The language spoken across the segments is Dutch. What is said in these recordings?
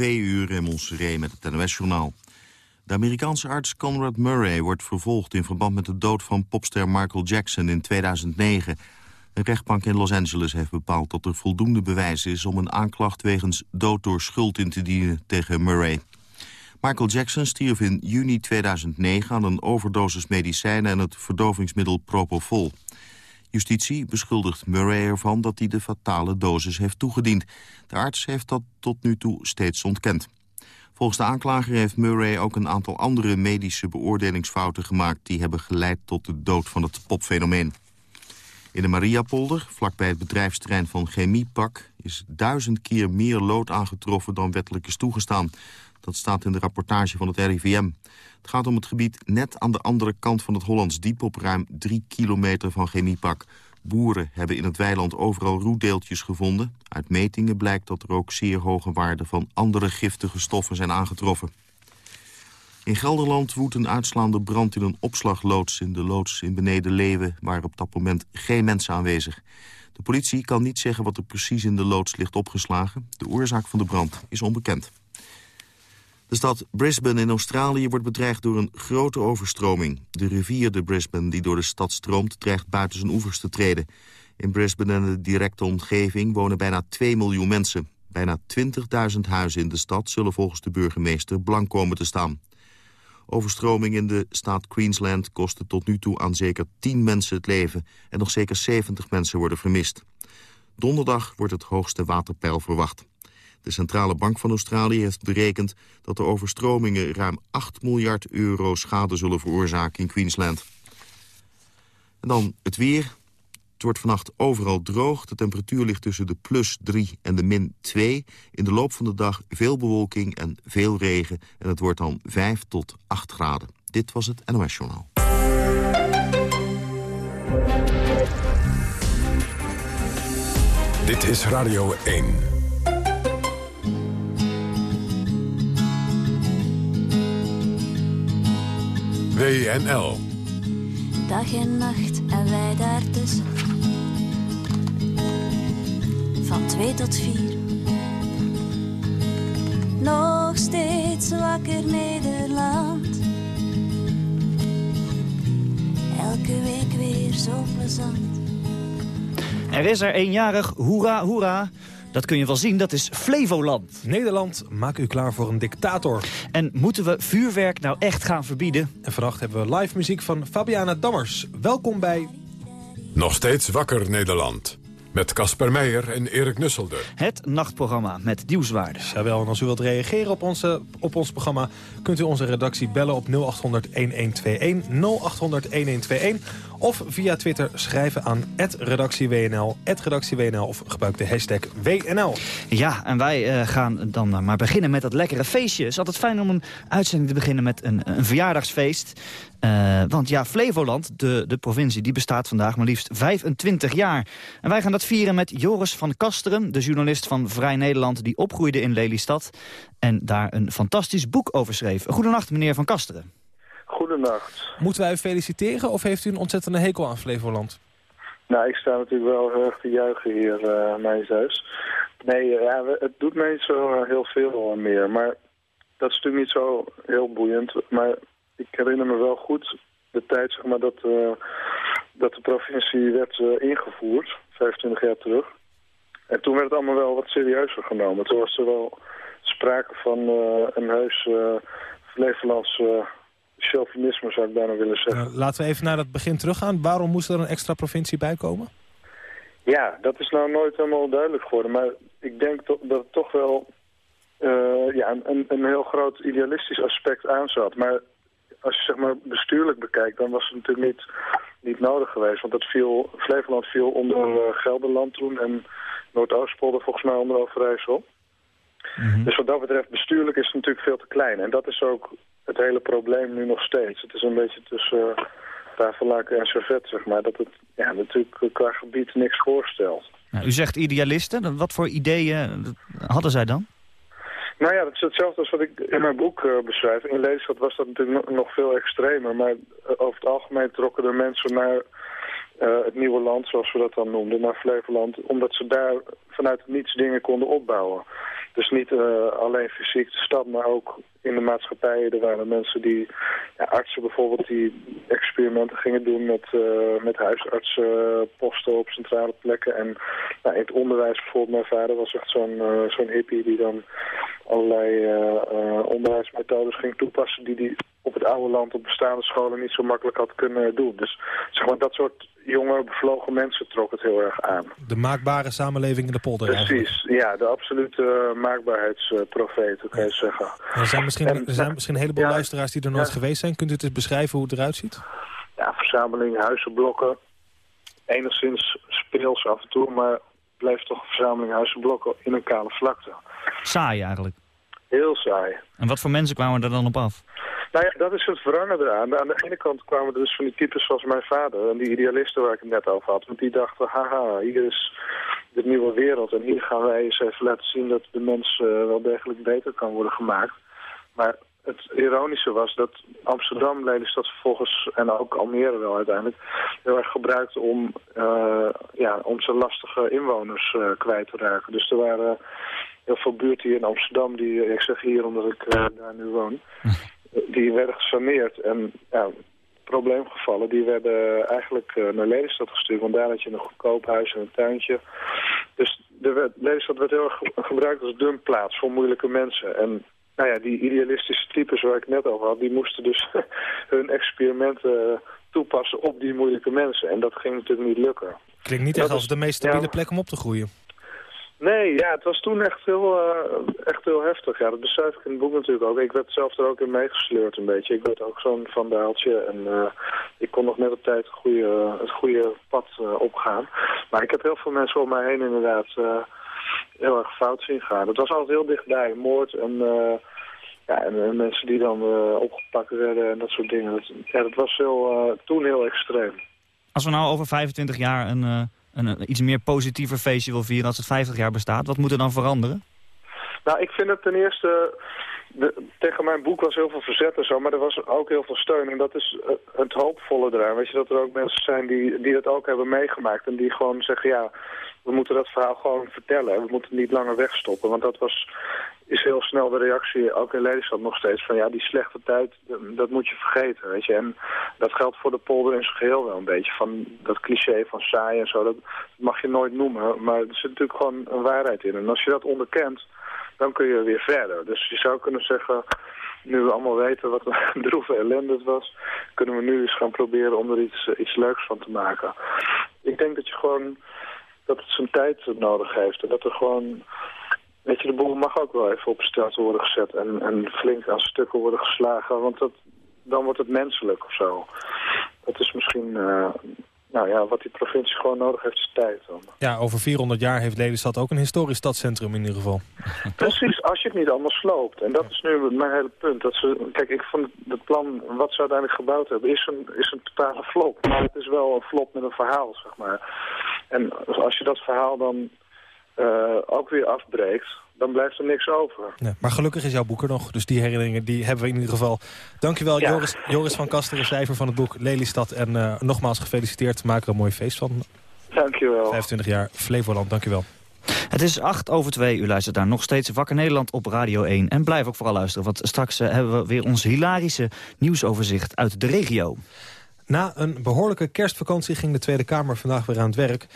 twee uur in Montserrat met het NOS-journaal. De Amerikaanse arts Conrad Murray wordt vervolgd in verband met de dood van popster Michael Jackson in 2009. Een rechtbank in Los Angeles heeft bepaald dat er voldoende bewijs is om een aanklacht wegens dood door schuld in te dienen tegen Murray. Michael Jackson stierf in juni 2009 aan een overdosis medicijnen en het verdovingsmiddel Propofol. Justitie beschuldigt Murray ervan dat hij de fatale dosis heeft toegediend. De arts heeft dat tot nu toe steeds ontkend. Volgens de aanklager heeft Murray ook een aantal andere medische beoordelingsfouten gemaakt... die hebben geleid tot de dood van het popfenomeen. In de Mariapolder, vlakbij het bedrijfsterrein van Chemiepak... is duizend keer meer lood aangetroffen dan wettelijk is toegestaan. Dat staat in de rapportage van het RIVM. Het gaat om het gebied net aan de andere kant van het Hollands Diep... op ruim drie kilometer van Chemiepak. Boeren hebben in het weiland overal roedeeltjes gevonden. Uit metingen blijkt dat er ook zeer hoge waarden... van andere giftige stoffen zijn aangetroffen. In Gelderland woedt een uitslaande brand in een opslagloods... in de loods in Beneden Leeuwen, waar op dat moment geen mensen aanwezig. De politie kan niet zeggen wat er precies in de loods ligt opgeslagen. De oorzaak van de brand is onbekend. De stad Brisbane in Australië wordt bedreigd door een grote overstroming. De rivier de Brisbane die door de stad stroomt dreigt buiten zijn oevers te treden. In Brisbane en de directe omgeving wonen bijna 2 miljoen mensen. Bijna 20.000 huizen in de stad zullen volgens de burgemeester blank komen te staan. Overstroming in de staat Queensland kostte tot nu toe aan zeker 10 mensen het leven... en nog zeker 70 mensen worden vermist. Donderdag wordt het hoogste waterpeil verwacht. De Centrale Bank van Australië heeft berekend dat de overstromingen ruim 8 miljard euro schade zullen veroorzaken in Queensland. En dan het weer. Het wordt vannacht overal droog. De temperatuur ligt tussen de plus 3 en de min 2. In de loop van de dag veel bewolking en veel regen. En het wordt dan 5 tot 8 graden. Dit was het NOS Journaal. Dit is Radio 1. WNL. Dag en nacht en wij daartussen. Van twee tot vier. Nog steeds wakker Nederland. Elke week weer zo plezant. Er is er eenjarig, hoera, hoera. Dat kun je wel zien, dat is Flevoland. Nederland, maak u klaar voor een dictator. En moeten we vuurwerk nou echt gaan verbieden? En vannacht hebben we live muziek van Fabiana Dammers. Welkom bij... Nog steeds wakker Nederland. Met Casper Meijer en Erik Nusselde. Het nachtprogramma met nieuwswaardes. Jawel, en als u wilt reageren op, onze, op ons programma... kunt u onze redactie bellen op 0800-1121, 0800-1121... of via Twitter schrijven aan redactieWNL, redactieWNL... of gebruik de hashtag WNL. Ja, en wij uh, gaan dan maar beginnen met dat lekkere feestje. Het is altijd fijn om een uitzending te beginnen met een, een verjaardagsfeest. Uh, want ja, Flevoland, de, de provincie, die bestaat vandaag maar liefst 25 jaar. En wij gaan dat vieren met Joris van Kasteren, de journalist van Vrij Nederland... die opgroeide in Lelystad en daar een fantastisch boek over schreef. Goedenacht, meneer van Kasteren. Goedenacht. Moeten wij u feliciteren of heeft u een ontzettende hekel aan Flevoland? Nou, ik sta natuurlijk wel heel erg te juichen hier uh, mijn huis. Nee, uh, ja, het doet me niet zo heel veel meer, maar dat is natuurlijk niet zo heel boeiend. Maar ik herinner me wel goed de tijd zeg maar, dat, uh, dat de provincie werd uh, ingevoerd, 25 jaar terug. En toen werd het allemaal wel wat serieuzer genomen. Toen was er wel sprake van uh, een heus Flevolands chauvinisme, zou ik bijna willen zeggen. Nou, laten we even naar het begin teruggaan. Waarom moest er een extra provincie bij komen? Ja, dat is nou nooit helemaal duidelijk geworden. Maar ik denk dat het toch wel ja, een, een heel groot idealistisch aspect aan zat. Maar als je zeg maar bestuurlijk bekijkt, dan was het natuurlijk niet, niet nodig geweest. Want dat viel, Flevoland viel onder uh, Gelderland toen en Noordoostpolder volgens mij onder Overijssel. Mm Dus wat dat betreft, bestuurlijk is het natuurlijk veel te klein. En dat is ook het hele probleem nu nog steeds. Het is een beetje tussen uh, tafellaken en servet, zeg maar. Dat het ja, natuurlijk qua gebied niks voorstelt. Nou, u zegt idealisten. Wat voor ideeën hadden zij dan? Nou ja, dat is hetzelfde als wat ik in mijn boek uh, beschrijf. In Lelystad was dat natuurlijk nog veel extremer. Maar uh, over het algemeen trokken er mensen naar uh, het nieuwe land, zoals we dat dan noemden, naar Flevoland. Omdat ze daar vanuit niets dingen konden opbouwen. Dus niet uh, alleen fysiek de stad, maar ook in de maatschappij. Er waren mensen die, ja, artsen bijvoorbeeld, die experimenten gingen doen met, uh, met huisartsenposten op centrale plekken. En nou, in het onderwijs bijvoorbeeld, mijn vader was echt zo'n uh, zo'n hippie die dan allerlei onderwijsmethodes ging toepassen die die op het oude land op bestaande scholen niet zo makkelijk had kunnen doen. Dus zeg maar, dat soort jonge, bevlogen mensen trok het heel erg aan. De maakbare samenleving in de polder Precies, eigenlijk. ja, de absolute maakbaarheidsprofeet, kan je zeggen. Er zijn misschien, er zijn misschien een heleboel luisteraars die er nooit geweest zijn. Kunt u het eens beschrijven hoe het eruit ziet? Ja, verzameling huizenblokken. Enigszins speels af en toe, maar blijft toch een verzameling huizenblokken in een kale vlakte. Saai eigenlijk. Heel saai. En wat voor mensen kwamen er dan op af? Nou ja, dat is het verrangen eraan. Aan de ene kant kwamen er dus van die types zoals mijn vader... en die idealisten waar ik het net over had. Want die dachten, haha, hier is de nieuwe wereld... en hier gaan wij eens even laten zien dat de mens uh, wel degelijk beter kan worden gemaakt. Maar het ironische was dat Amsterdam, Lelystad vervolgens... en ook Almere wel uiteindelijk... heel erg gebruikte om, uh, ja, om zijn lastige inwoners uh, kwijt te raken. Dus er waren heel veel buurten hier in Amsterdam... die, ik zeg hier omdat ik daar nu woon die werden gesaneerd. En ja, probleemgevallen, die werden eigenlijk naar Lelystad gestuurd. Want daar had je een goedkoop huis en een tuintje. Dus de werd, Lelystad werd heel erg gebruikt als dumpplaats voor moeilijke mensen. En nou ja, die idealistische types waar ik net over had, die moesten dus hun experimenten toepassen op die moeilijke mensen. En dat ging natuurlijk niet lukken. Klinkt niet echt als de meest stabiele ja, plek om op te groeien. Nee, ja, het was toen echt heel, uh, echt heel heftig. Ja, dat besef ik in het boek natuurlijk ook. Ik werd zelf er ook in meegesleurd een beetje. Ik werd ook zo'n vandaaltje en uh, ik kon nog net op tijd het goede, het goede pad uh, opgaan. Maar ik heb heel veel mensen om mij heen inderdaad heel erg fout zien gaan. Het was altijd heel dichtbij, moord en, ja, en, en, mensen die dan opgepakt werden en dat soort dingen. Dat, ja, dat was heel, toen heel extreem. Als we nou over 25 jaar een een, een, iets meer positiever feestje wil vieren als het 50 jaar bestaat. Wat moet er dan veranderen? Nou, ik vind het ten eerste... De, tegen mijn boek was heel veel verzet en zo, maar er was ook heel veel steun. En dat is het hoopvolle eraan. Weet je, dat er ook mensen zijn die, die dat ook hebben meegemaakt. En die gewoon zeggen, ja, we moeten dat verhaal gewoon vertellen. We moeten het niet langer wegstoppen. Want dat was, is heel snel de reactie, ook in Lelystad nog steeds, van ja, die slechte tijd, dat moet je vergeten, weet je. En dat geldt voor de polder in zijn geheel wel een beetje. Van dat cliché van saai en zo, dat mag je nooit noemen. Maar er zit natuurlijk gewoon een waarheid in. En als je dat onderkent, dan kun je weer verder. Dus je zou kunnen zeggen, nu we allemaal weten wat een droeve ellende het was, kunnen we nu eens gaan proberen om er iets, iets leuks van te maken. Ik denk dat je gewoon dat het zijn tijd nodig heeft. En dat er gewoon... Weet je, de boel mag ook wel even op stel worden gezet en, en flink aan stukken worden geslagen. Want dat, dan wordt het menselijk of zo. Dat is misschien... Uh, nou ja, wat die provincie gewoon nodig heeft is tijd dan. Ja, over 400 jaar heeft Lelystad ook een historisch stadscentrum in ieder geval. Precies, als je het niet allemaal sloopt. En dat is nu mijn hele punt. Dat ze, kijk, ik vond het plan wat ze uiteindelijk gebouwd hebben, is een, is een totale flop. Maar het is wel een flop met een verhaal, zeg maar. En als je dat verhaal dan uh, ook weer afbreekt, dan blijft er niks over. Ja, maar gelukkig is jouw boek er nog, dus die herinneringen die hebben we in ieder geval. Dankjewel ja. Joris, Joris van Kasteren, schrijver van het boek Lelystad. En uh, nogmaals gefeliciteerd, maak er een mooi feest van. Dankjewel. 25 jaar Flevoland, dankjewel. Het is 8 over 2, u luistert daar nog steeds Wakker Nederland op Radio 1. En blijf ook vooral luisteren, want straks uh, hebben we weer ons hilarische nieuwsoverzicht uit de regio. Na een behoorlijke kerstvakantie ging de Tweede Kamer vandaag weer aan het werk.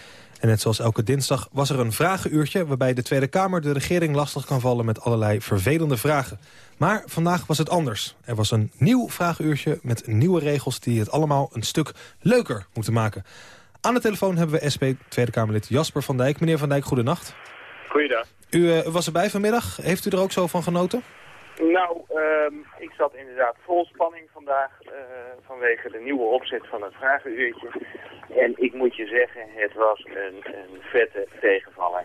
En net zoals elke dinsdag was er een vragenuurtje... waarbij de Tweede Kamer de regering lastig kan vallen met allerlei vervelende vragen. Maar vandaag was het anders. Er was een nieuw vragenuurtje met nieuwe regels... die het allemaal een stuk leuker moeten maken. Aan de telefoon hebben we SP Tweede Kamerlid Jasper van Dijk. Meneer van Dijk, goedenacht. Goeiedag. U uh, was erbij vanmiddag. Heeft u er ook zo van genoten? Nou, um, ik zat inderdaad vol spanning vandaag uh, vanwege de nieuwe opzet van het vragenuurtje. En ik moet je zeggen, het was een, een vette tegenvaller.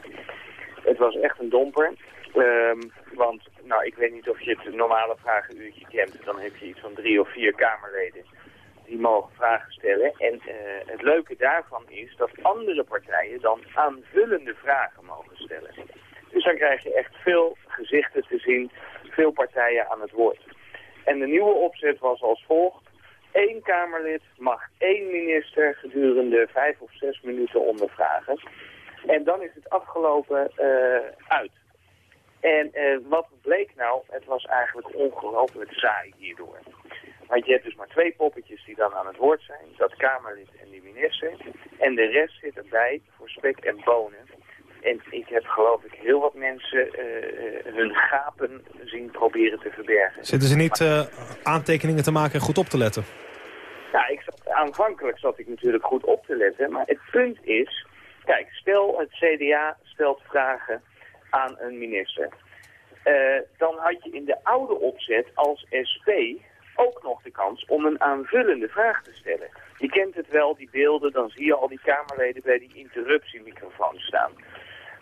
Het was echt een domper. Um, want, nou, ik weet niet of je het normale vragenuurtje kent. Dan heb je iets van drie of vier Kamerleden die mogen vragen stellen. En uh, het leuke daarvan is dat andere partijen dan aanvullende vragen mogen stellen. Dus dan krijg je echt veel gezichten te zien, veel partijen aan het woord. En de nieuwe opzet was als volgt. Eén Kamerlid mag één minister gedurende vijf of zes minuten ondervragen. En dan is het afgelopen uh, uit. En uh, wat bleek nou, het was eigenlijk ongelooflijk saai hierdoor. Want je hebt dus maar twee poppetjes die dan aan het woord zijn. Dat Kamerlid en die minister. En de rest zit erbij voor spek en bonen. En ik heb geloof ik heel wat mensen uh, hun gapen zien proberen te verbergen. Zitten ze niet aantekeningen te maken en goed op te letten? Ja, ik zat, aanvankelijk zat ik natuurlijk goed op te letten. Maar het punt is, kijk, stel het CDA stelt vragen aan een minister. dan had je in de oude opzet als SP ook nog de kans om een aanvullende vraag te stellen. Je kent het wel, die beelden, dan zie je al die Kamerleden bij die interruptiemicrofoon staan.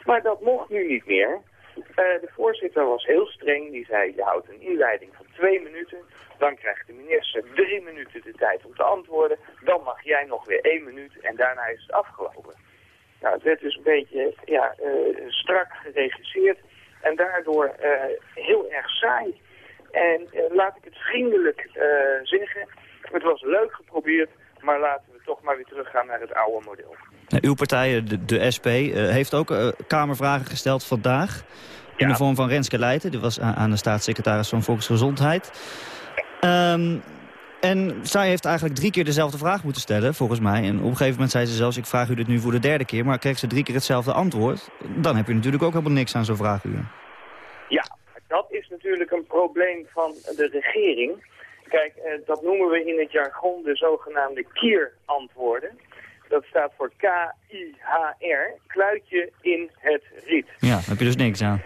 Maar dat mocht nu niet meer. Uh, de voorzitter was heel streng, die zei je houdt een inleiding van twee minuten. Dan krijgt de minister drie minuten de tijd om te antwoorden. Dan mag jij nog weer één minuut en daarna is het afgelopen. Nou, het werd dus een beetje ja, uh, strak geregisseerd en daardoor uh, heel erg saai. En laat ik het vriendelijk zeggen. Het was leuk geprobeerd, maar laten we toch maar weer teruggaan naar het oude model. Uw partij, de, de SP, uh, heeft ook Kamervragen gesteld vandaag. In de vorm van Renske Leijten. Die was aan de staatssecretaris van Volksgezondheid. Um, en zij heeft eigenlijk drie keer dezelfde vraag moeten stellen, volgens mij. En op een gegeven moment zei ze zelfs, ik vraag u dit nu voor de derde keer... maar kreeg ze drie keer hetzelfde antwoord. Dan heb je natuurlijk ook helemaal niks aan zo'n vraaguur. Ja, dat is natuurlijk een probleem van de regering. Kijk, eh, dat noemen we in het jargon de zogenaamde KIR-antwoorden. Dat staat voor K-I-H-R, kluitje in het riet. Ja, daar heb je dus niks aan.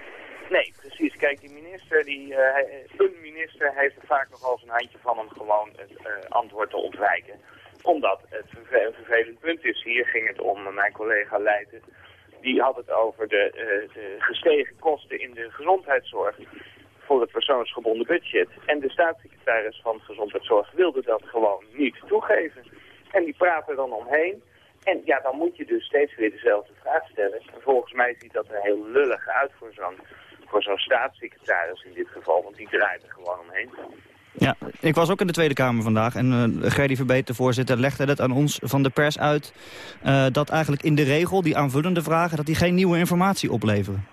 Nee, precies. Kijk, die minister, die, uh, een minister heeft er vaak nog als een handje van om gewoon het uh, antwoord te ontwijken. Omdat het een vervelend punt is. Hier ging het om mijn collega Leijten die had het over de, uh, de, gestegen kosten in de gezondheidszorg voor het persoonsgebonden budget. En de staatssecretaris van Gezondheidszorg wilde dat gewoon niet toegeven. En die praten dan omheen. En ja, dan moet je dus steeds weer dezelfde vraag stellen. En volgens mij ziet dat er heel lullig uit voor zo'n voor zo'n staatssecretaris in dit geval, want die draait er gewoon omheen. Ja, ik was ook in de Tweede Kamer vandaag en uh, Gerdy Verbeet, de voorzitter, legde het aan ons van de pers uit... Uh, dat eigenlijk in de regel, die aanvullende vragen, dat die geen nieuwe informatie opleveren.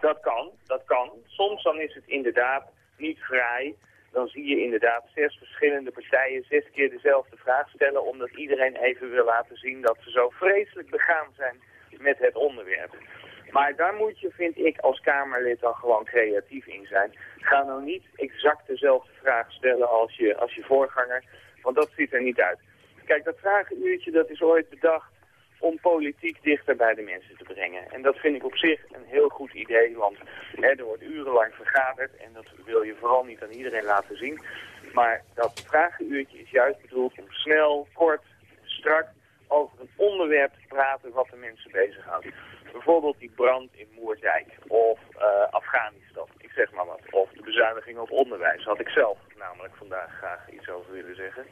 Dat kan, dat kan. Soms dan is het inderdaad niet vrij. Dan zie je inderdaad zes verschillende partijen zes keer dezelfde vraag stellen... omdat iedereen even wil laten zien dat ze zo vreselijk begaan zijn met het onderwerp. Maar daar moet je, vind ik, als Kamerlid dan gewoon creatief in zijn. Ga nou niet exact dezelfde vraag stellen als je, als je voorganger, want dat ziet er niet uit. Kijk, dat vragenuurtje dat is ooit bedacht om politiek dichter bij de mensen te brengen. En dat vind ik op zich een heel goed idee, want hè, er wordt urenlang vergaderd en dat wil je vooral niet aan iedereen laten zien. Maar dat vragenuurtje is juist bedoeld om snel, kort, strak over een onderwerp te praten wat de mensen bezighoudt. Bijvoorbeeld die brand in Moerdijk of uh, Afghanistan, ik zeg maar wat. Of de bezuiniging op onderwijs, had ik zelf namelijk vandaag graag iets over willen zeggen.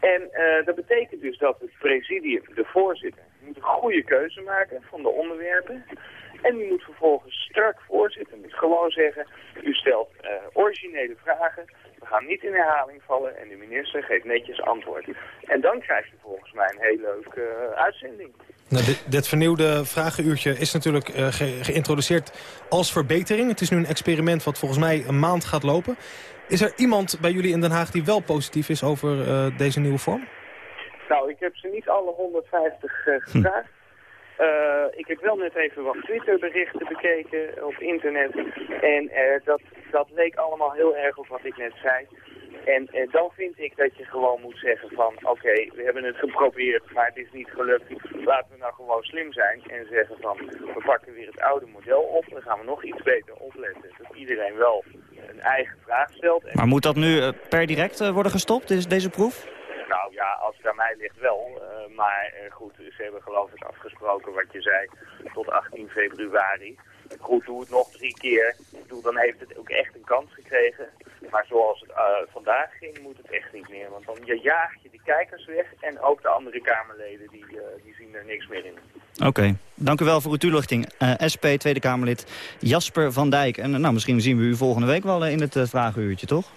En uh, dat betekent dus dat het presidium, de voorzitter, moet een goede keuze maken van de onderwerpen. En die moet vervolgens strak voorzitten. Moet gewoon zeggen, u stelt uh, originele vragen. We gaan niet in herhaling vallen en de minister geeft netjes antwoord. En dan krijg je volgens mij een heel leuke uh, uitzending. Nou, dit, dit, vernieuwde vragenuurtje is natuurlijk ge geïntroduceerd als verbetering. Het is nu een experiment wat volgens mij een maand gaat lopen. Is er iemand bij jullie in Den Haag die wel positief is over uh, deze nieuwe vorm? Nou, ik heb ze niet alle 150 uh, gevraagd. Hm. Uh, ik heb wel net even wat Twitterberichten bekeken op internet. En dat, dat leek allemaal heel erg op wat ik net zei. En, dan vind ik dat je gewoon moet zeggen van... oké, okay, we hebben het geprobeerd, maar het is niet gelukt. Laten we nou gewoon slim zijn en zeggen van... we pakken weer het oude model op. Dan gaan we nog iets beter opletten. Dat iedereen wel een eigen vraag stelt. En maar moet dat nu uh, per direct uh, worden gestopt, deze, deze proef? Nou ja, als het aan mij ligt wel. Uh, maar goed, ze hebben geloof ik afgesproken wat je zei tot 18 februari. Goed, doe het nog drie keer. Doe, dan heeft het ook echt een kans gekregen. Maar zoals het uh, vandaag ging, moet het echt niet meer. Want dan jaag je de kijkers weg en ook de andere Kamerleden, die, uh, die zien er niks meer in. Oké, dank u wel voor uw toelichting. Uh, SP Tweede Kamerlid Jasper van Dijk. En nou, misschien zien we u volgende week wel in het vragenuurtje, toch?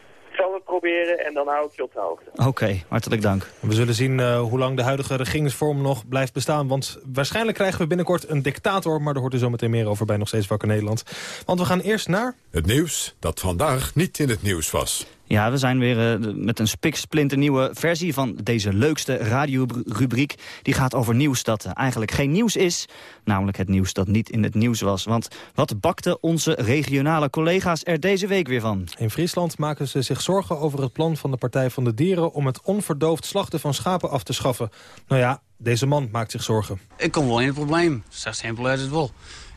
Proberen. en dan hou ik je op de hoogte. Oké, hartelijk dank. We zullen zien uh, hoe lang de huidige regeringsvorm nog blijft bestaan. Want waarschijnlijk krijgen we binnenkort een dictator... maar daar hoort u zo meteen meer over bij Nog Steeds Wakker Nederland. Want we gaan eerst naar... Het nieuws dat vandaag niet in het nieuws was. Ja, we zijn weer uh, met een spiksplinternieuwe versie van deze leukste radiorubriek. Die gaat over nieuws dat uh, eigenlijk geen nieuws is. Namelijk het nieuws dat niet in het nieuws was. Want wat bakten onze regionale collega's er deze week weer van? In Friesland maken ze zich zorgen over het plan van de Partij van de Dieren... om het onverdoofd slachten van schapen af te schaffen. Nou ja, deze man maakt zich zorgen. Ik kom wel in het probleem. Zo simpel is het wel.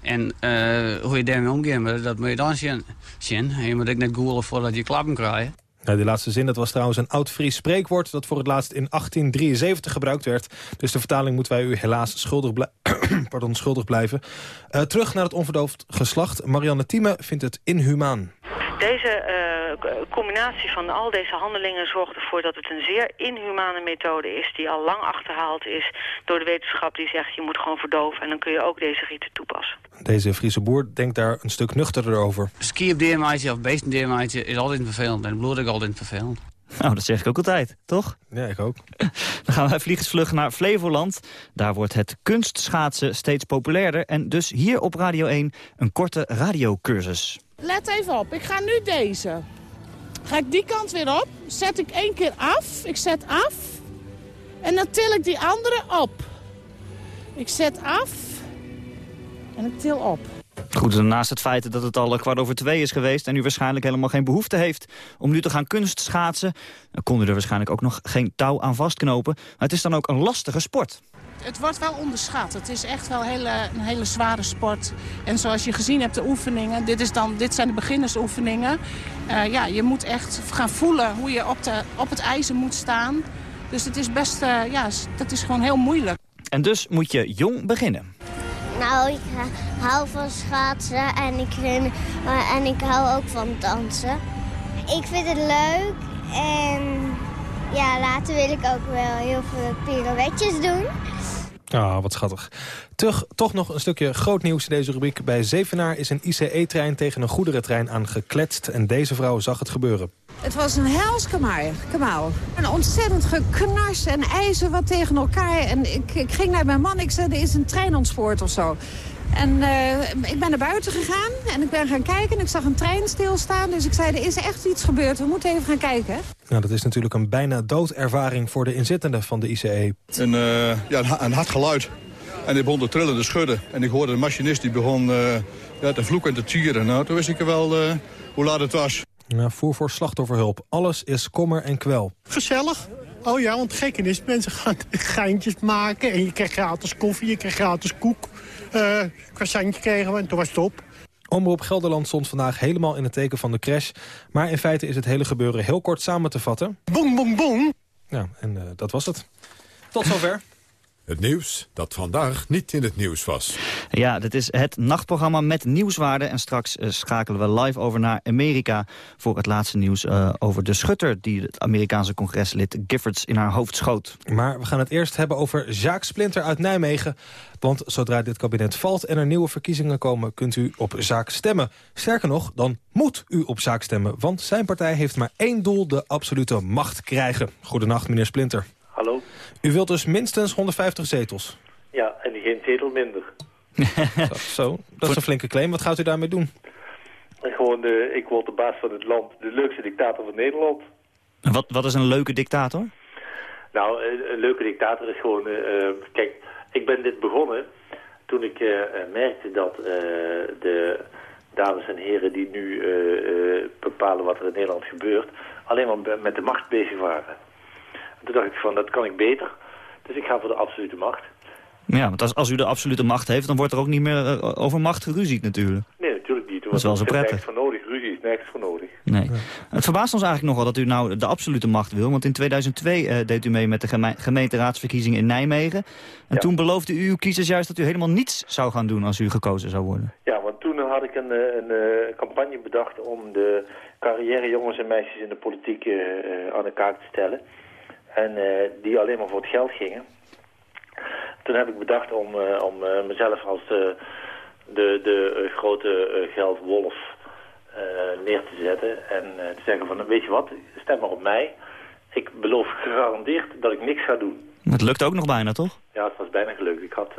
En uh, hoe je daarmee omgaat, dat moet je dan zien. En je moet ook net googelen voordat je klappen krijgt. Nou, die laatste zin dat was trouwens een oud-Fries spreekwoord... dat voor het laatst in 1873 gebruikt werd. Dus de vertaling moeten wij u helaas schuldig, blij Pardon, schuldig blijven. Uh, terug naar het onverdoofd geslacht. Marianne Thieme vindt het inhumaan. Deze uh, combinatie van al deze handelingen zorgt ervoor dat het een zeer inhumane methode is... die al lang achterhaald is door de wetenschap die zegt... je moet gewoon verdoven en dan kun je ook deze rieten toepassen. Deze Friese boer denkt daar een stuk nuchterder over. Ski op deermaatje of beestendeermaatje is altijd vervelend. En bloed ook altijd vervelend. Nou, dat zeg ik ook altijd, toch? Ja, ik ook. Dan gaan wij vliegensvlug naar Flevoland. Daar wordt het kunstschaatsen steeds populairder. En dus hier op Radio 1 een korte radiocursus. Let even op, ik ga nu deze. Ga ik die kant weer op, zet ik één keer af. Ik zet af. En dan til ik die andere op. Ik zet af. En ik til op. Goed, naast het feit dat het al kwart over twee is geweest... en u waarschijnlijk helemaal geen behoefte heeft om nu te gaan kunstschaatsen... dan kon u er waarschijnlijk ook nog geen touw aan vastknopen. Maar het is dan ook een lastige sport. Het wordt wel onderschat. Het is echt wel hele, een hele zware sport. En zoals je gezien hebt, de oefeningen... dit, is dan, dit zijn de beginnersoefeningen. Uh, ja, je moet echt gaan voelen hoe je op, de, op het ijzer moet staan. Dus het is best, uh, ja, dat is gewoon heel moeilijk. En dus moet je jong beginnen. Nou, ik hou van schaatsen en ik, vind, en ik hou ook van dansen. Ik vind het leuk en ja, later wil ik ook wel heel veel pirouetjes doen. Ah, wat schattig. Toch, toch nog een stukje groot nieuws in deze rubriek. Bij Zevenaar is een ICE-trein tegen een goederentrein aangekletst. En deze vrouw zag het gebeuren. Het was een hels kamaal. Een ontzettend geknars en ijzer wat tegen elkaar. En ik, ik ging naar mijn man, ik zei, er is een trein ontspoord of zo. En uh, ik ben naar buiten gegaan en ik ben gaan kijken. En ik zag een trein stilstaan, dus ik zei, er is echt iets gebeurd. We moeten even gaan kijken. Nou, dat is natuurlijk een bijna doodervaring voor de inzittenden van de ICE. Een, uh, ja, een hard geluid. En ik begon te trillen, te schudden. En ik hoorde de machinist die begon uh, ja, te vloeken en te tieren. Nou, toen wist ik wel hoe laat het was. Nou, voer voor slachtofferhulp. Alles is kommer en kwel. Gezellig. Oh ja, want gekken is, mensen gaan geintjes maken. En je krijgt gratis koffie, je krijgt gratis koek. Uh, croissantje kregen we en toen was het op. Omroep Gelderland stond vandaag helemaal in het teken van de crash. Maar in feite is het hele gebeuren heel kort samen te vatten. Boom, boom, boom. Ja, en uh, dat was het. Tot zover. Het nieuws dat vandaag niet in het nieuws was. Ja, dit is het nachtprogramma met nieuwswaarde. En straks uh, schakelen we live over naar Amerika... voor het laatste nieuws uh, over de schutter... die het Amerikaanse congreslid Giffords in haar hoofd schoot. Maar we gaan het eerst hebben over Jaak Splinter uit Nijmegen. Want zodra dit kabinet valt en er nieuwe verkiezingen komen... kunt u op Zaak stemmen. Sterker nog, dan moet u op Zaak stemmen. Want zijn partij heeft maar één doel, de absolute macht krijgen. Goedenacht, meneer Splinter. Hallo. U wilt dus minstens 150 zetels? Ja, en geen zetel minder. dat, zo, dat is een flinke claim. Wat gaat u daarmee doen? Gewoon, de, ik word de baas van het land, de leukste dictator van Nederland. Wat, wat is een leuke dictator? Nou, een leuke dictator is gewoon... Uh, kijk, ik ben dit begonnen toen ik uh, merkte dat uh, de dames en heren die nu bepalen wat er in Nederland gebeurt... alleen maar met de macht bezig waren. Toen dacht ik van, dat kan ik beter. Dus ik ga voor de absolute macht. Ja, want als, als u de absolute macht heeft, dan wordt er ook niet meer uh, over macht geruzied natuurlijk. Nee, natuurlijk niet. Dat is wel zo prettig. nergens voor nodig. Ruzie is nergens voor nodig. Nee. Het verbaast ons eigenlijk nogal dat u nou de absolute macht wil. Want in 2002 uh, deed u mee met de geme gemeenteraadsverkiezingen in Nijmegen. En ja. toen beloofde u uw kiezers juist dat u helemaal niets zou gaan doen als u gekozen zou worden. Ja, want toen had ik een, een, een campagne bedacht om de carrière jongens en meisjes in de politiek uh, aan de kaak te stellen. En uh, die alleen maar voor het geld gingen. Toen heb ik bedacht om, uh, om uh, mezelf als de, de, de grote geldwolf neer te zetten. en te zeggen van, weet je wat, stem maar op mij. Ik beloof gegarandeerd dat ik niks ga doen. Het lukt ook nog bijna, toch? Ja, het was bijna gelukt. Ik had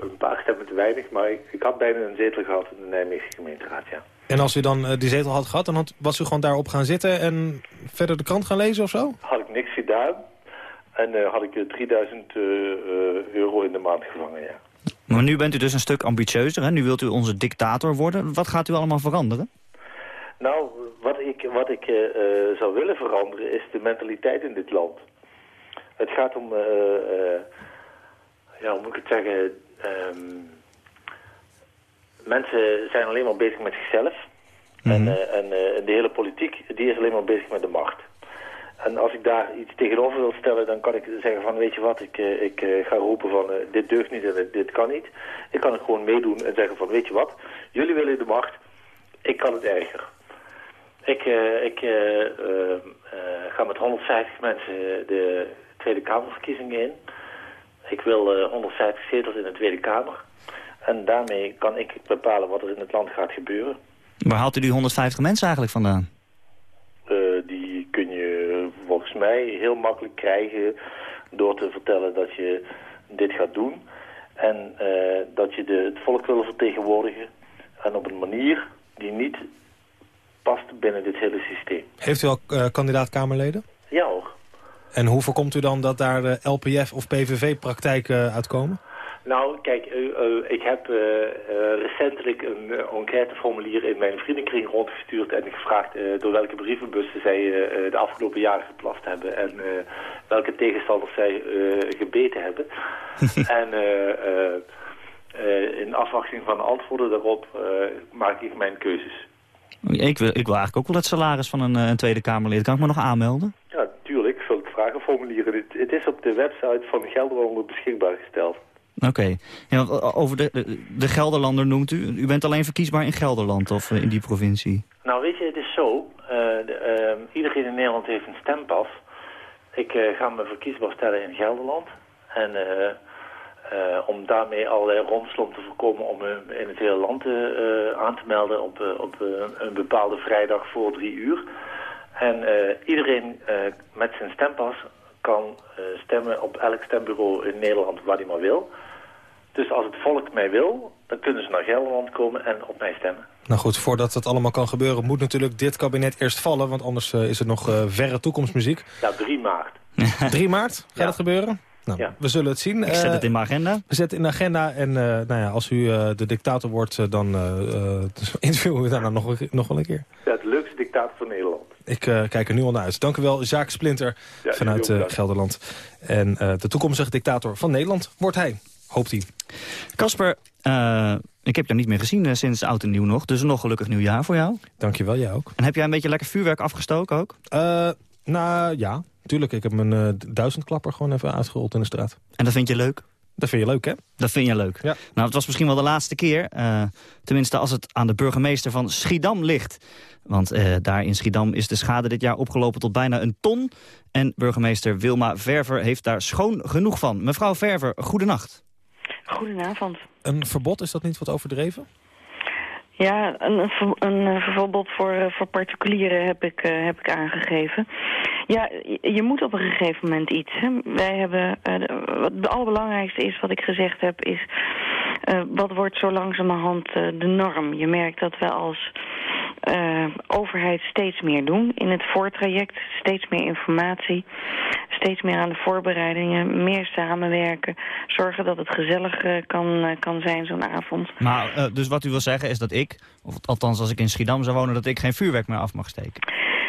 een paar stemmen te weinig, maar ik, ik, had bijna een zetel gehad in de Nijmeegse gemeenteraad, ja. En als u dan die zetel had gehad, dan had, was u gewoon daarop gaan zitten en verder de krant gaan lezen of zo? Had ik niks gedaan. En uh, had ik 3000 uh, euro in de maand gevangen, ja. Maar nu bent u dus een stuk ambitieuzer, hè? Nu wilt u onze dictator worden. Wat gaat u allemaal veranderen? Nou, wat ik, wat ik uh, zou willen veranderen is de mentaliteit in dit land. Het gaat om, ja, hoe moet ik het zeggen... Um, mensen zijn alleen maar bezig met zichzelf. Mm -hmm. En, en de hele politiek, die is alleen maar bezig met de macht. En als ik daar iets tegenover wil stellen, dan kan ik zeggen van, weet je wat, ik, ik ga roepen van, dit deugt niet en dit kan niet. Ik kan het gewoon meedoen en zeggen van, weet je wat, jullie willen de macht, ik kan het erger. Ik, ik ga met 150 mensen de Tweede Kamerverkiezingen in. Ik wil 150 zetels in de Tweede Kamer. En daarmee kan ik bepalen wat er in het land gaat gebeuren. Waar haalt u die 150 mensen eigenlijk vandaan? die kun je volgens mij heel makkelijk krijgen door te vertellen dat je dit gaat doen. En uh, dat je de, het volk wil vertegenwoordigen. En op een manier die niet past binnen dit hele systeem. Heeft u al uh, kandidaat Kamerleden? Ja hoor. En hoe voorkomt u dan dat daar de LPF of PVV-praktijken uitkomen? Nou, kijk, uh, uh, ik heb uh, recentelijk een enquêteformulier in mijn vriendenkring rondgestuurd en gevraagd door welke brievenbussen zij de afgelopen jaren geplast hebben en welke tegenstanders zij gebeten hebben. en in afwachting van de antwoorden daarop maak ik mijn keuzes. Ik wil, ik wil eigenlijk ook wel het salaris van een, een Tweede Kamerlid. Kan ik me nog aanmelden? Ja, tuurlijk. Vul het vragenformulier. Het, het is op de website van Gelderland beschikbaar gesteld. Oké. Ja, over de, de, de, Gelderlander noemt u. U bent alleen verkiesbaar in Gelderland of uh, in die provincie? Nou, weet je, het is zo. De, iedereen in Nederland heeft een stempas. Ik ga me verkiesbaar stellen in Gelderland. En om daarmee allerlei romslomp te voorkomen om in het hele land aan te melden op, op een bepaalde vrijdag voor drie uur. En iedereen met zijn stempas kan stemmen op elk stembureau in Nederland waar hij maar wil. Dus als het volk mij wil, dan kunnen ze naar Gelderland komen en op mij stemmen. Nou goed, voordat dat allemaal kan gebeuren... moet natuurlijk dit kabinet eerst vallen... want anders uh, is het nog uh, verre toekomstmuziek. Ja, 3 maart. 3 maart? Gaat ja. dat gebeuren? Nou, ja. We zullen het zien. Ik zet uh, het in mijn agenda. We zetten het in de agenda. En nou ja, als u de dictator wordt, dan interviewen we daarna nog, nog wel een keer. Ja, het leukste dictator van Nederland. Ik kijk er nu al naar uit. Dank u wel, Jacques Splinter ja, vanuit Gelderland. En de toekomstige dictator van Nederland wordt hij. Hoopt hij. Kasper, uh, ik heb jou niet meer gezien uh, sinds oud en nieuw nog. Dus nog gelukkig nieuwjaar voor jou. Dankjewel, jij ook. En heb jij een beetje lekker vuurwerk afgestoken ook? Uh, nou ja, tuurlijk. Ik heb mijn duizendklapper gewoon even uitgerold in de straat. En dat vind je leuk? Dat vind je leuk, hè? Dat vind je leuk. Ja. Nou, het was misschien wel de laatste keer. tenminste, als het aan de burgemeester van Schiedam ligt. Want uh, daar in Schiedam is de schade dit jaar opgelopen tot bijna een ton. En burgemeester Wilma Verver heeft daar schoon genoeg van. Mevrouw Verver, goedenacht. Goedenavond. Een verbod, is dat niet wat overdreven? Ja, een, een verbod voor, voor particulieren heb ik, uh, heb ik aangegeven. Ja, je, je, moet op een gegeven moment iets. Hè. Wij hebben, uh, wat het allerbelangrijkste is wat ik gezegd heb, is... Uh, wat wordt zo langzamerhand de norm? Je merkt dat we als uh, overheid steeds meer doen in het voortraject. Steeds meer informatie, steeds meer aan de voorbereidingen, meer samenwerken. Zorgen dat het gezellig kan, kan zijn zo'n avond. Maar dus wat u wil zeggen is dat ik, of althans als ik in Schiedam zou wonen, dat ik geen vuurwerk meer af mag steken?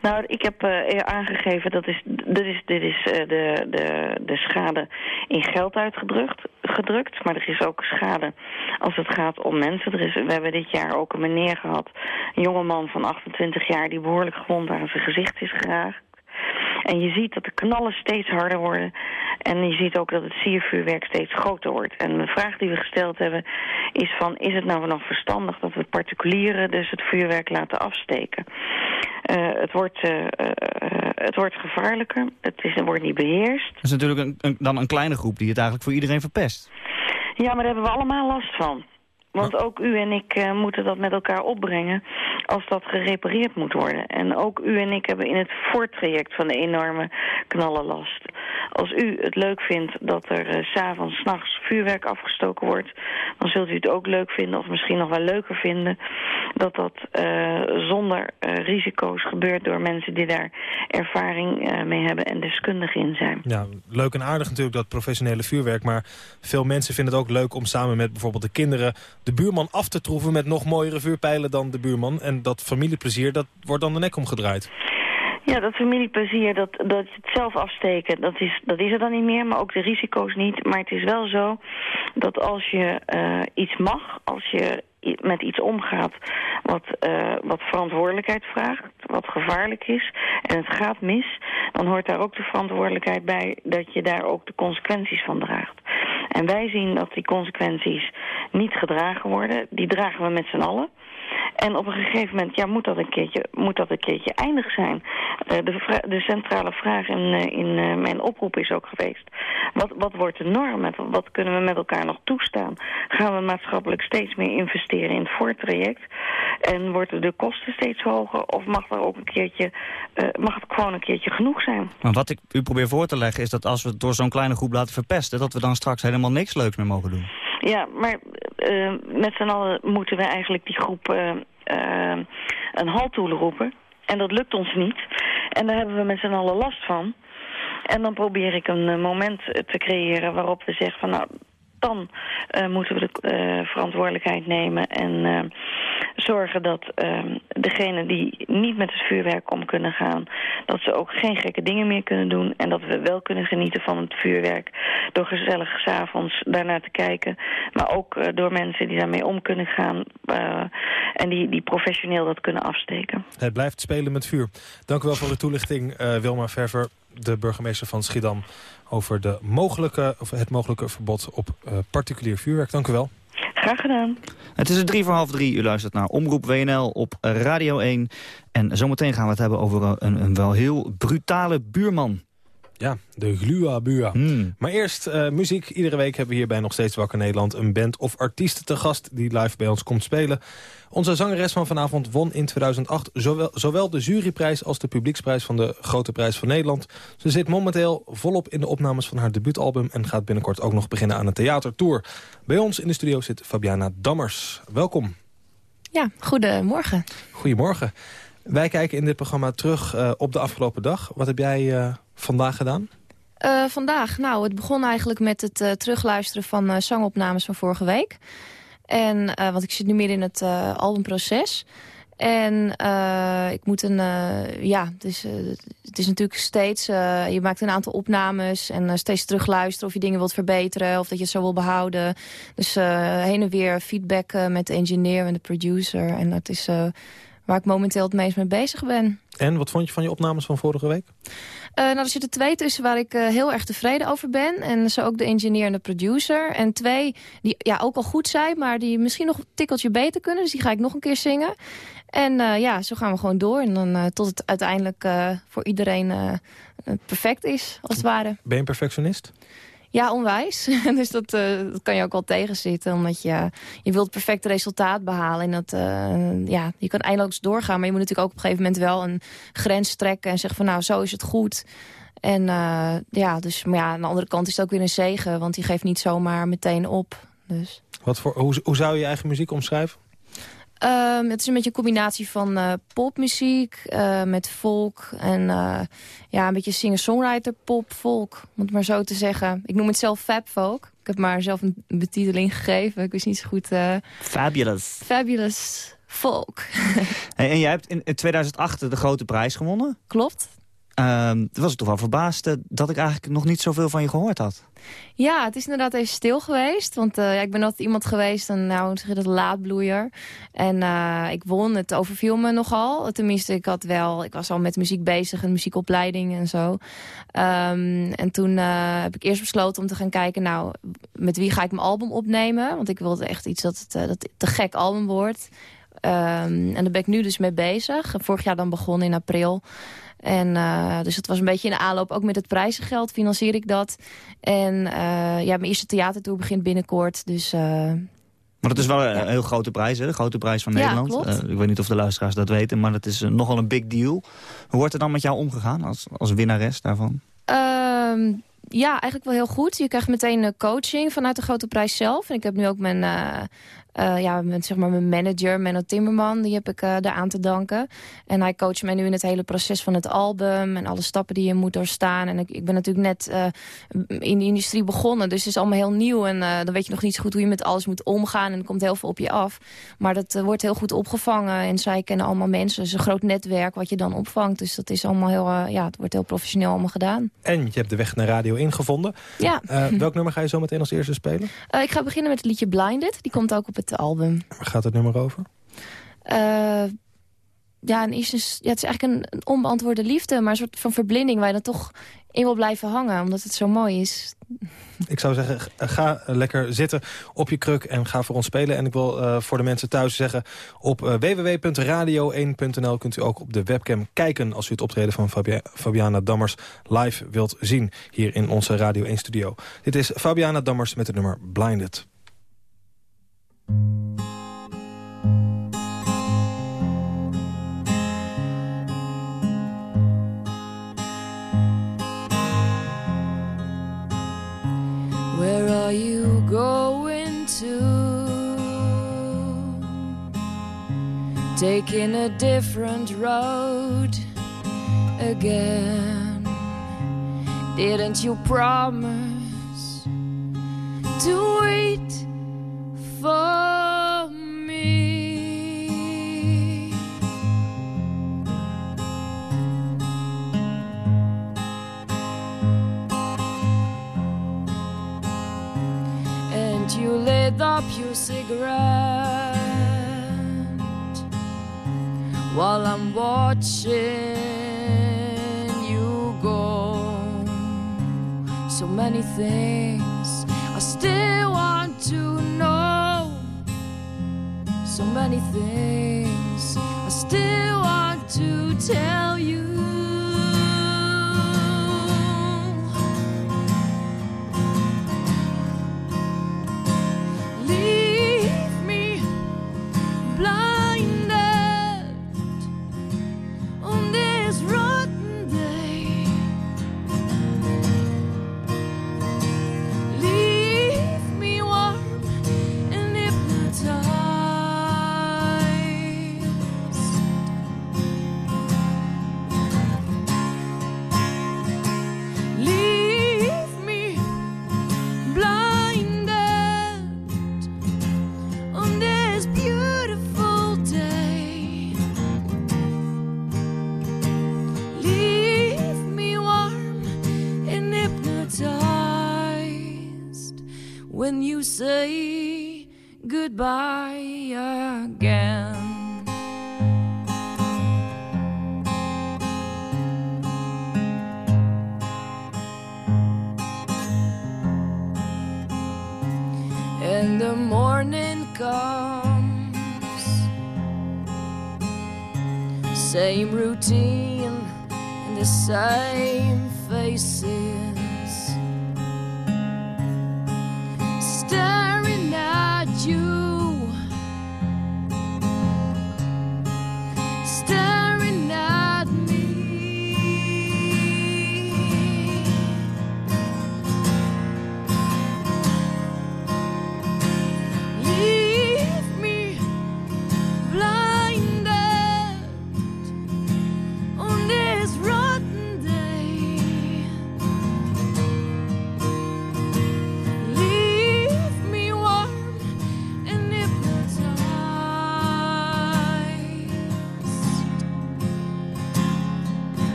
Nou, ik heb uh, aangegeven dat is, dit is, dit is uh, de, de, de schade in geld uitgedrukt, gedrukt, maar er is ook schade als het gaat om mensen. Er is, we hebben dit jaar ook een meneer gehad, een jongeman van 28 jaar die behoorlijk gewond aan zijn gezicht is geraakt. En je ziet dat de knallen steeds harder worden. En je ziet ook dat het siervuurwerk steeds groter wordt. En de vraag die we gesteld hebben is van... is het nou nog verstandig dat we particulieren dus het vuurwerk laten afsteken? Uh, het, wordt, uh, uh, het wordt gevaarlijker. Het, is, het wordt niet beheerst. Dat is natuurlijk een, een, dan een kleine groep die het eigenlijk voor iedereen verpest. Ja, maar daar hebben we allemaal last van. Want ook u en ik uh, moeten dat met elkaar opbrengen als dat gerepareerd moet worden. En ook u en ik hebben in het voortraject van de enorme knallenlast. Als u het leuk vindt dat er uh, s'avonds, s'nachts vuurwerk afgestoken wordt... dan zult u het ook leuk vinden, of misschien nog wel leuker vinden... dat dat uh, zonder risico's gebeurt door mensen die daar ervaring mee hebben en deskundig in zijn. Ja, leuk en aardig natuurlijk dat professionele vuurwerk... maar veel mensen vinden het ook leuk om samen met bijvoorbeeld de kinderen... de buurman af te troeven met nog mooiere vuurpijlen dan de buurman. En dat familieplezier, dat wordt dan de nek omgedraaid. Ja, dat familieplezier, dat, dat het zelf afsteken, dat is, dat is er dan niet meer. Maar ook de risico's niet. Maar het is wel zo dat als je uh, iets mag, als je met iets omgaat wat, uh, wat verantwoordelijkheid vraagt, wat gevaarlijk is en het gaat mis, dan hoort daar ook de verantwoordelijkheid bij dat je daar ook de consequenties van draagt. En wij zien dat die consequenties niet gedragen worden. Die dragen we met z'n allen. En op een gegeven moment ja, moet, dat een keertje, moet dat een keertje eindig zijn. Uh, de, de, centrale vraag in, uh, in uh, mijn oproep is ook geweest. Wat, wat wordt de norm? Wat kunnen we met elkaar nog toestaan? Gaan we maatschappelijk steeds meer investeren in het voortraject? En worden de kosten steeds hoger? Of mag er ook een keertje, mag het gewoon een keertje genoeg zijn? Maar wat ik u probeer voor te leggen is dat als we het door zo'n kleine groep laten verpesten... dat we dan straks helemaal niks leuks meer mogen doen. Ja, maar uh, met z'n allen moeten we eigenlijk die groep uh, een halt toeroepen. En dat lukt ons niet. En daar hebben we met z'n allen last van. En dan probeer ik een moment te creëren waarop we zeggen van... nou, dan uh, moeten we de uh, verantwoordelijkheid nemen en uh, zorgen dat degenen die niet met het vuurwerk om kunnen gaan, dat ze ook geen gekke dingen meer kunnen doen en dat we wel kunnen genieten van het vuurwerk door gezellig s'avonds daarnaar te kijken, maar ook door mensen die daarmee om kunnen gaan en die, die professioneel dat kunnen afsteken. Het blijft spelen met vuur. Dank u wel voor de toelichting, Wilma Verver de burgemeester van Schiedam... over de mogelijke, of het mogelijke verbod op uh, particulier vuurwerk. Dank u wel. Graag gedaan. Het is drie voor half drie. U luistert naar Omroep WNL op Radio 1. En zometeen gaan we het hebben over een, een wel heel brutale buurman. Ja, de Glua Bua. Hmm. Maar eerst uh, muziek. Iedere week hebben we hier bij Nog Steeds Wakker Nederland... een band of artiest te gast die live bij ons komt spelen. Onze zangeres van vanavond won in 2008 zowel, zowel de juryprijs... als de publieksprijs van de Grote Prijs van Nederland. Ze zit momenteel volop in de opnames van haar debuutalbum... en gaat binnenkort ook nog beginnen aan een theatertour. Bij ons in de studio zit Fabiana Dammers. Welkom. Ja, goedemorgen. Goedemorgen. Wij kijken in dit programma terug uh, op de afgelopen dag. Wat heb jij uh, vandaag gedaan? Uh, vandaag? Nou, het begon eigenlijk met het uh, terugluisteren van uh, zangopnames van vorige week. En, want ik zit nu meer in het albumproces. En ik moet een, ja, het is, het is natuurlijk steeds, je maakt een aantal opnames en steeds terugluisteren of je dingen wilt verbeteren of dat je het zo wil behouden. Dus heen en weer feedback met de engineer en de producer. En dat is waar ik momenteel het meest mee bezig ben. En wat vond je van je opnames van vorige week? Uh, nou, er zitten twee tussen waar ik uh, heel erg tevreden over ben. En zo ook de engineer en de producer. En twee die ja, ook al goed zijn, maar die misschien nog een tikkeltje beter kunnen. Dus die ga ik nog een keer zingen. En uh, ja, zo gaan we gewoon door. En dan tot het uiteindelijk voor iedereen perfect is, als het ware. Ben je een perfectionist? Ja, onwijs. dus dat, uh, dat kan je ook wel tegenzitten. Omdat je, je wilt het perfecte resultaat behalen. En dat, uh, ja, je kan eindeloos doorgaan. Maar je moet natuurlijk ook op een gegeven moment wel een grens trekken. En zeggen van nou, zo is het goed. En uh, ja, dus, maar ja, aan de andere kant is het ook weer een zegen. Want die geeft niet zomaar meteen op. Dus. Wat voor, hoe, hoe zou je je eigen muziek omschrijven? Um, het is een beetje een combinatie van uh, popmuziek uh, met folk en uh, ja, een beetje singer-songwriter pop, folk, om het maar zo te zeggen. Ik noem het zelf fab folk. Ik heb maar zelf een betiteling gegeven. Ik wist niet zo goed. Fabulous. Fabulous folk. hey, en jij hebt in 2008 de grote prijs gewonnen. Klopt. Uh, was ik toch wel verbaasd dat ik eigenlijk nog niet zoveel van je gehoord had. Ja, het is inderdaad even stil geweest. Want uh, ja, ik ben altijd iemand geweest, een, nou zeg je dat, laadbloeier. En uh, ik won, het overviel me nogal. Tenminste, ik had wel, ik was al met muziek bezig, een muziekopleiding en zo. Um, en toen heb ik eerst besloten om te gaan kijken, nou, met wie ga ik mijn album opnemen? Want ik wilde echt iets dat het dat te gek album wordt. Um, en daar ben ik nu dus mee bezig. Vorig jaar dan begonnen in april. En uh, dus het was een beetje in de aanloop. Ook met het prijzengeld financier ik dat. En uh, ja, mijn eerste theatertour begint binnenkort. Dus uh, Maar dat is wel een heel grote prijs, hè? de grote prijs van Ja, Nederland. klopt. Eh, ik weet niet of de luisteraars dat weten, maar dat is eh, nogal een big deal. Hoe wordt er dan met jou omgegaan als, als winnares daarvan? Ehm, ja, eigenlijk wel heel goed. Je krijgt meteen eh, coaching vanuit de grote prijs zelf. En ik heb nu ook mijn, eh, eh, ja, mijn, zeg maar mijn manager, Menno Timmerman, die heb ik eh daaraan te danken. En hij coacht mij nu in het hele proces van het album en alle stappen die je moet doorstaan. En ik, ik ben natuurlijk net in de industrie begonnen, dus het is allemaal heel nieuw. En dan weet je nog niet zo goed hoe je met alles moet omgaan. En er komt heel veel op je af. Maar dat wordt heel goed opgevangen. En zij kennen allemaal mensen. Het is een groot netwerk wat je dan opvangt. Dus dat is allemaal heel, ja, het wordt heel professioneel allemaal gedaan. En je hebt de weg naar Radio 1 gevonden. Ja. Eh, welk nummer ga je zo meteen als eerste spelen? Eh, ik ga beginnen met het liedje Blinded. Die komt ook op het album. Waar gaat het nummer over? Eh, ja, eerste, ja, het is eigenlijk een, een onbeantwoorde liefde, maar een soort van verblinding waar je dan toch in wil blijven hangen, omdat het zo mooi is. Ik zou zeggen, g- ga lekker zitten op je kruk en ga voor ons spelen. En ik wil eh, voor de mensen thuis zeggen... op eh, www.radio1.nl kunt u ook op de webcam kijken... als u het optreden van Fabia- Fabiana Dammers live wilt zien... hier in onze Radio 1-studio. Dit is Fabiana Dammers met het nummer Blinded. Where are you going to? Taking a different road again. Didn't you promise to wait for and you lit up your cigarette while I'm watching you go. So many things I still want to know. So many things I still want to tell you.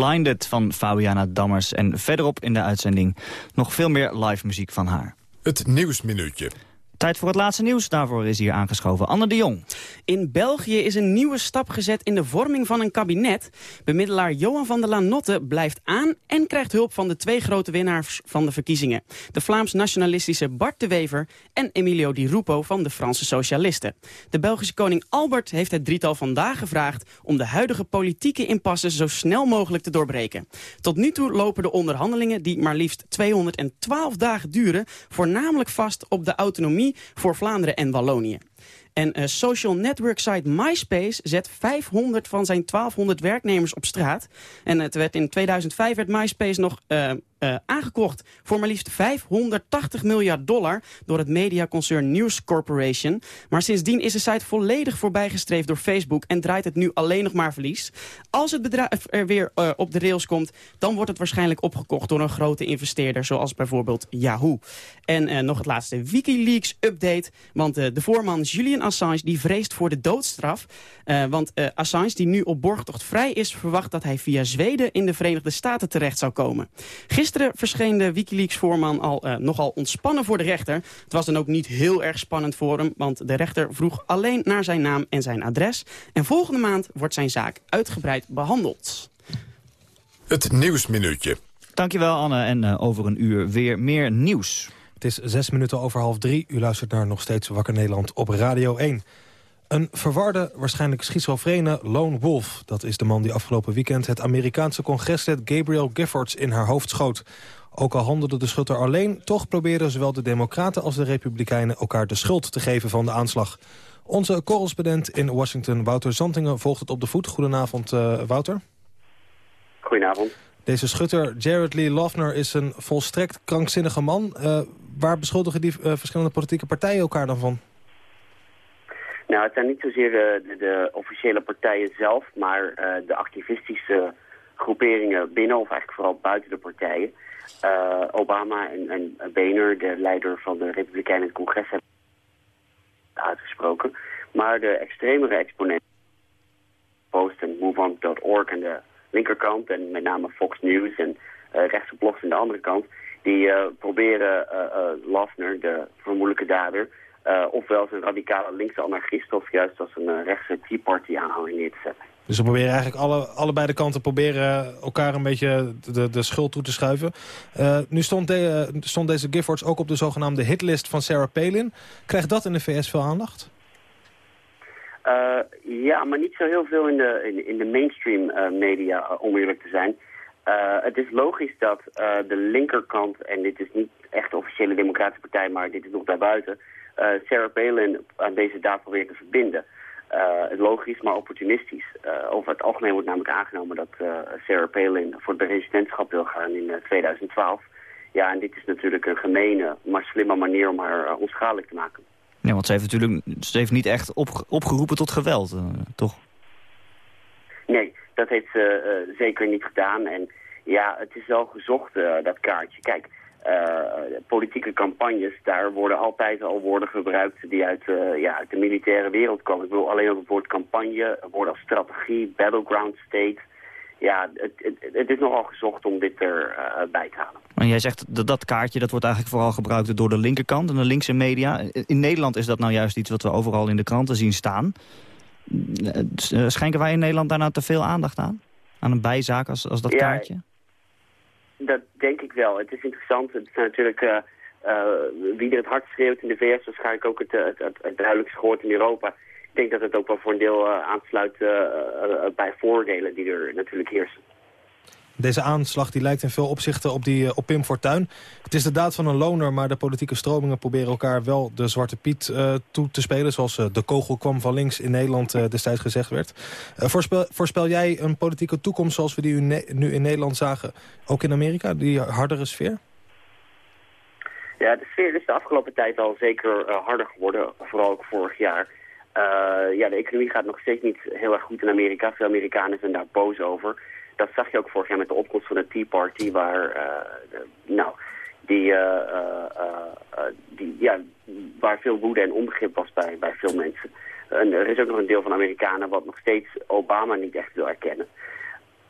Blinded van Fabiana Dammers. En verderop in de uitzending nog veel meer live muziek van haar. Het Nieuwsminuutje. Tijd voor het laatste nieuws. Daarvoor is hier aangeschoven Anne de Jong. In België is een nieuwe stap gezet in de vorming van een kabinet. Bemiddelaar Johan van der Lanotte blijft aan... en krijgt hulp van de twee grote winnaars van de verkiezingen. De Vlaams-nationalistische Bart de Wever... en Emilio Di Rupo van de Franse Socialisten. De Belgische koning Albert heeft het drietal vandaag gevraagd... om de huidige politieke impasse zo snel mogelijk te doorbreken. Tot nu toe lopen de onderhandelingen die maar liefst 212 dagen duren... voornamelijk vast op de autonomie voor Vlaanderen en Wallonië. En uh, social network site MySpace zet 500 van zijn 1200 werknemers op straat. En het werd in 2005 werd MySpace nog uh, uh, aangekocht voor maar liefst 580 miljard dollar door het mediaconcern News Corporation. Maar sindsdien is de site volledig voorbijgestreefd door Facebook en draait het nu alleen nog maar verlies. Als het bedrijf er weer uh, op de rails komt, dan wordt het waarschijnlijk opgekocht door een grote investeerder zoals bijvoorbeeld Yahoo. En uh, nog het laatste Wikileaks update, want de voorman Julian Assange die vreest voor de doodstraf. want Assange die nu op borgtocht vrij is, verwacht dat hij via Zweden in de Verenigde Staten terecht zou komen. Gisteren Gisteren verscheen de Wikileaks-voorman al uh, nogal ontspannen voor de rechter. Het was dan ook niet heel erg spannend voor hem, want de rechter vroeg alleen naar zijn naam en zijn adres. En volgende maand wordt zijn zaak uitgebreid behandeld. Het Nieuwsminuutje. Dankjewel Anne en uh, over een uur weer meer nieuws. Het is zes minuten over half drie. U luistert naar nog steeds Wakker Nederland op Radio 1. Een verwarde, waarschijnlijk schizofrene lone wolf. Dat is de man die afgelopen weekend het Amerikaanse congreslid Gabriel Giffords in haar hoofd schoot. Ook al handelde de schutter alleen, toch proberen zowel de democraten als de republikeinen elkaar de schuld te geven van de aanslag. Onze correspondent in Washington, Wouter Zantingen, volgt het op de voet. Goedenavond, uh, Wouter. Goedenavond. Deze schutter, Jared Lee Lofner, is een volstrekt krankzinnige man. Uh, waar beschuldigen die uh, verschillende politieke partijen elkaar dan van? Nou, het zijn niet zozeer de, de, de officiële partijen zelf, maar uh, de activistische groeperingen binnen, of eigenlijk vooral buiten de partijen. Uh, Obama en, en Boehner, de leider van de Republikeinen in het congres, hebben uitgesproken. Maar de extremere exponenten, Post en MoveOn.org aan de linkerkant, en met name Fox News en rechtse blogs aan de andere kant, die proberen Lafner, de vermoedelijke dader, uh, ofwel als een radicale linkse anarchist of juist als een uh, rechtse Tea Party neer te zetten. Dus we proberen eigenlijk alle, allebei de kanten proberen elkaar een beetje de, de schuld toe te schuiven. Uh, nu stond, de, stond deze Giffords ook op de zogenaamde hitlist van Sarah Palin. Krijgt dat in de VS veel aandacht? ja, maar niet zo heel veel in de, in, in de mainstream media, om eerlijk te zijn. het is logisch dat de linkerkant, en dit is niet echt de officiële democratische partij, maar dit is nog daarbuiten... Uh, Sarah Palin aan deze daad proberen te verbinden. Uh, logisch, maar opportunistisch. Uh, over het algemeen wordt namelijk aangenomen dat Sarah Palin voor het presidentschap wil gaan in 2012. Ja, en dit is natuurlijk een gemene, maar slimme manier om haar onschadelijk te maken. Ja, want ze heeft natuurlijk ze heeft niet echt op, opgeroepen tot geweld, toch? Nee, dat heeft ze zeker niet gedaan. En ja, het is wel gezocht, dat kaartje. Kijk, politieke campagnes, daar worden altijd al woorden gebruikt die uit, uh, ja, uit de militaire wereld komen. Ik bedoel, alleen op het woord campagne, woorden als strategie, battleground state. Ja, het, het, het is nogal gezocht om dit erbij uh, bij te halen. Maar jij zegt dat dat kaartje dat wordt eigenlijk vooral gebruikt door de linkerkant en de linkse media. In Nederland is dat nou juist iets wat we overal in de kranten zien staan. Schenken wij in Nederland daar nou te veel aandacht aan? Aan een bijzaak als, als dat ja, kaartje? Dat denk ik wel. Het is interessant. Het is natuurlijk uh, uh, wie er het hard schreeuwt in de VS, waarschijnlijk ook het, het, het, het duidelijkst gehoord in Europa. Ik denk dat het ook wel voor een deel aansluit bij voordelen die er natuurlijk heersen. Deze aanslag die lijkt in veel opzichten op, die, op Pim Fortuyn. Het is de daad van een loner, maar de politieke stromingen proberen elkaar wel de Zwarte Piet uh, toe te spelen. Zoals uh, de kogel kwam van links in Nederland destijds gezegd werd. Voorspel, voorspel, jij een politieke toekomst zoals we die nu in Nederland zagen, ook in Amerika? Die hardere sfeer? Ja, de sfeer is de afgelopen tijd al zeker harder geworden, vooral ook vorig jaar. ja, de economie gaat nog steeds niet heel erg goed in Amerika. Veel Amerikanen zijn daar boos over dat zag je ook vorig jaar met de opkomst van de Tea Party, waar, uh, nou, die, uh, die, ja, waar veel woede en onbegrip was bij, bij veel mensen. En er is ook nog een deel van Amerikanen wat nog steeds Obama niet echt wil erkennen.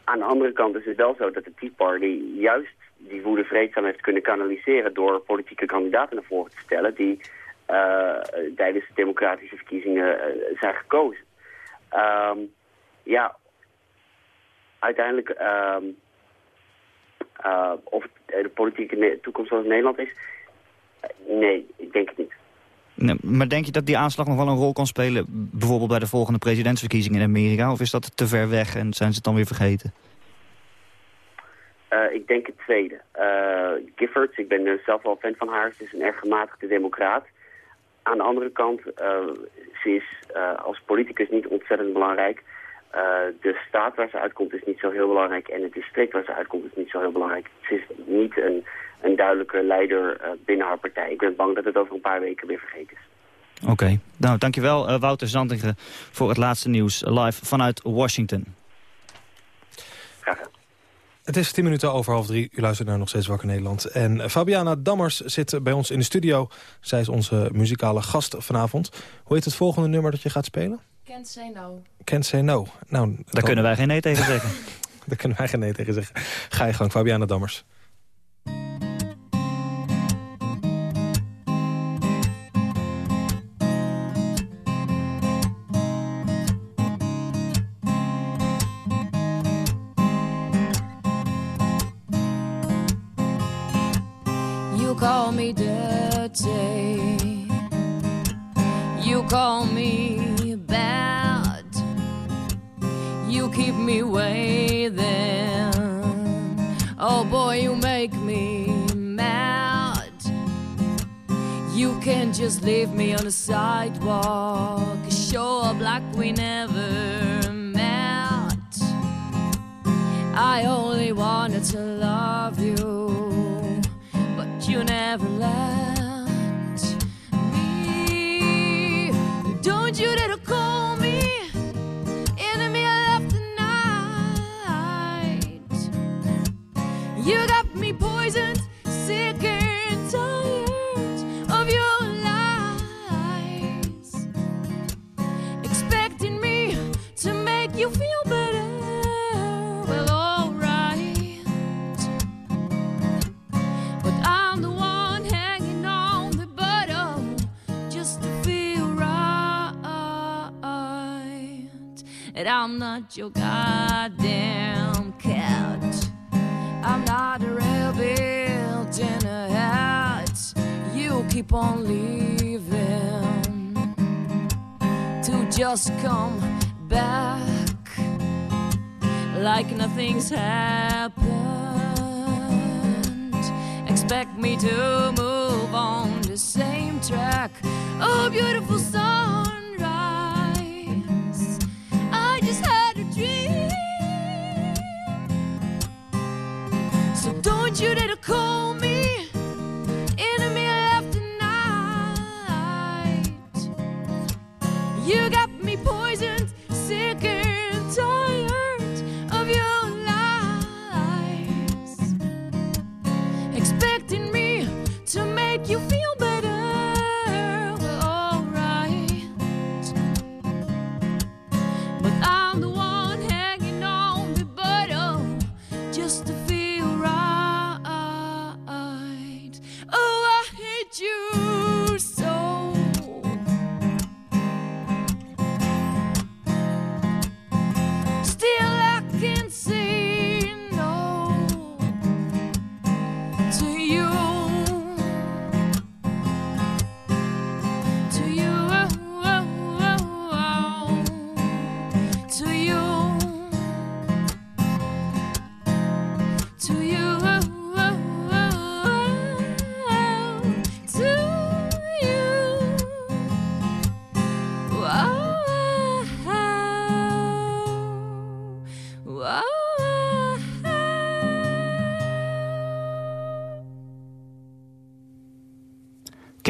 aan de andere kant is het wel zo dat de Tea Party juist die woede vreedzaam heeft kunnen kanaliseren door politieke kandidaten naar voren te stellen die tijdens de democratische verkiezingen zijn gekozen. Um, ja, uiteindelijk um, uh, of het de politieke toekomst van Nederland is, nee, ik denk het niet. Nee, maar denk je dat die aanslag nog wel een rol kan spelen... bijvoorbeeld bij de volgende presidentsverkiezingen in Amerika? Of is dat te ver weg en zijn ze het dan weer vergeten? Uh, ik denk het tweede. Uh, Giffords, ik ben zelf wel fan van haar. Ze is een erg gematigde democraat. Aan de andere kant, ze is als politicus niet ontzettend belangrijk. De staat waar ze uitkomt is niet zo heel belangrijk. En het district waar ze uitkomt is niet zo heel belangrijk. Ze is niet een een duidelijke leider uh, binnen haar partij. Ik ben bang dat het over een paar weken weer vergeten is. Oké. Okay. Nou, dankjewel uh, Wouter Zantingen voor het laatste nieuws live vanuit Washington. Graag gedaan. Het is tien minuten over half drie. U luistert naar Nog Steeds Wakker Nederland. En Fabiana Dammers zit bij ons in de studio. Zij is onze muzikale gast vanavond. Hoe heet het volgende nummer dat je gaat spelen? Can't Say No. Can't Say No. Nou, Daar dan... kunnen wij geen nee tegen zeggen. Daar kunnen wij geen nee tegen zeggen. Ga je gang, Fabiana Dammers. call me dirty. You call me. You keep me waiting. Oh boy, you make me mad. You can just leave me on the sidewalk. Show up like we never met. I only wanted to love you but you never let me. Don't you dare And I'm not your goddamn cat. I'm not a rabbit in a hat. You keep on leaving to just come back like nothing's happened. Expect me to move on the same track. Oh, beautiful sunrise. So don't you dare to call me enemy left tonight. You got me poisoned, sick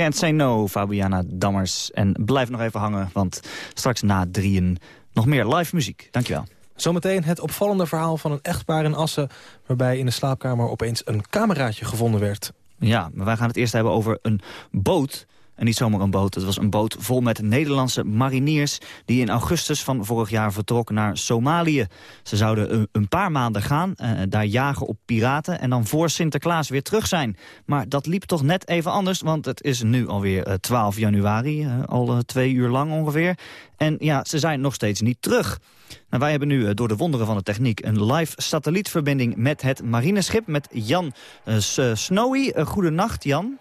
Can't say no, Fabiana Dammers. En blijf nog even hangen, want straks na drieën nog meer live muziek. Dankjewel. Zometeen het opvallende verhaal van een echtpaar in Assen... waarbij in de slaapkamer opeens een cameraatje gevonden werd. Ja, maar wij gaan het eerst hebben over een boot En niet zomaar een boot, het was een boot vol met Nederlandse mariniers... die in augustus van vorig jaar vertrokken naar Somalië. Ze zouden een, paar maanden gaan, eh, daar jagen op piraten... en dan voor Sinterklaas weer terug zijn. Maar dat liep toch net even anders, want het is nu alweer eh, 12 januari... eh, al eh, twee uur lang ongeveer. En ja, ze zijn nog steeds niet terug. Nou, wij hebben nu eh, door de wonderen van de techniek... een live satellietverbinding met het marineschip... met Jan eh, eh, Snowy. Uh, goedenacht, Jan.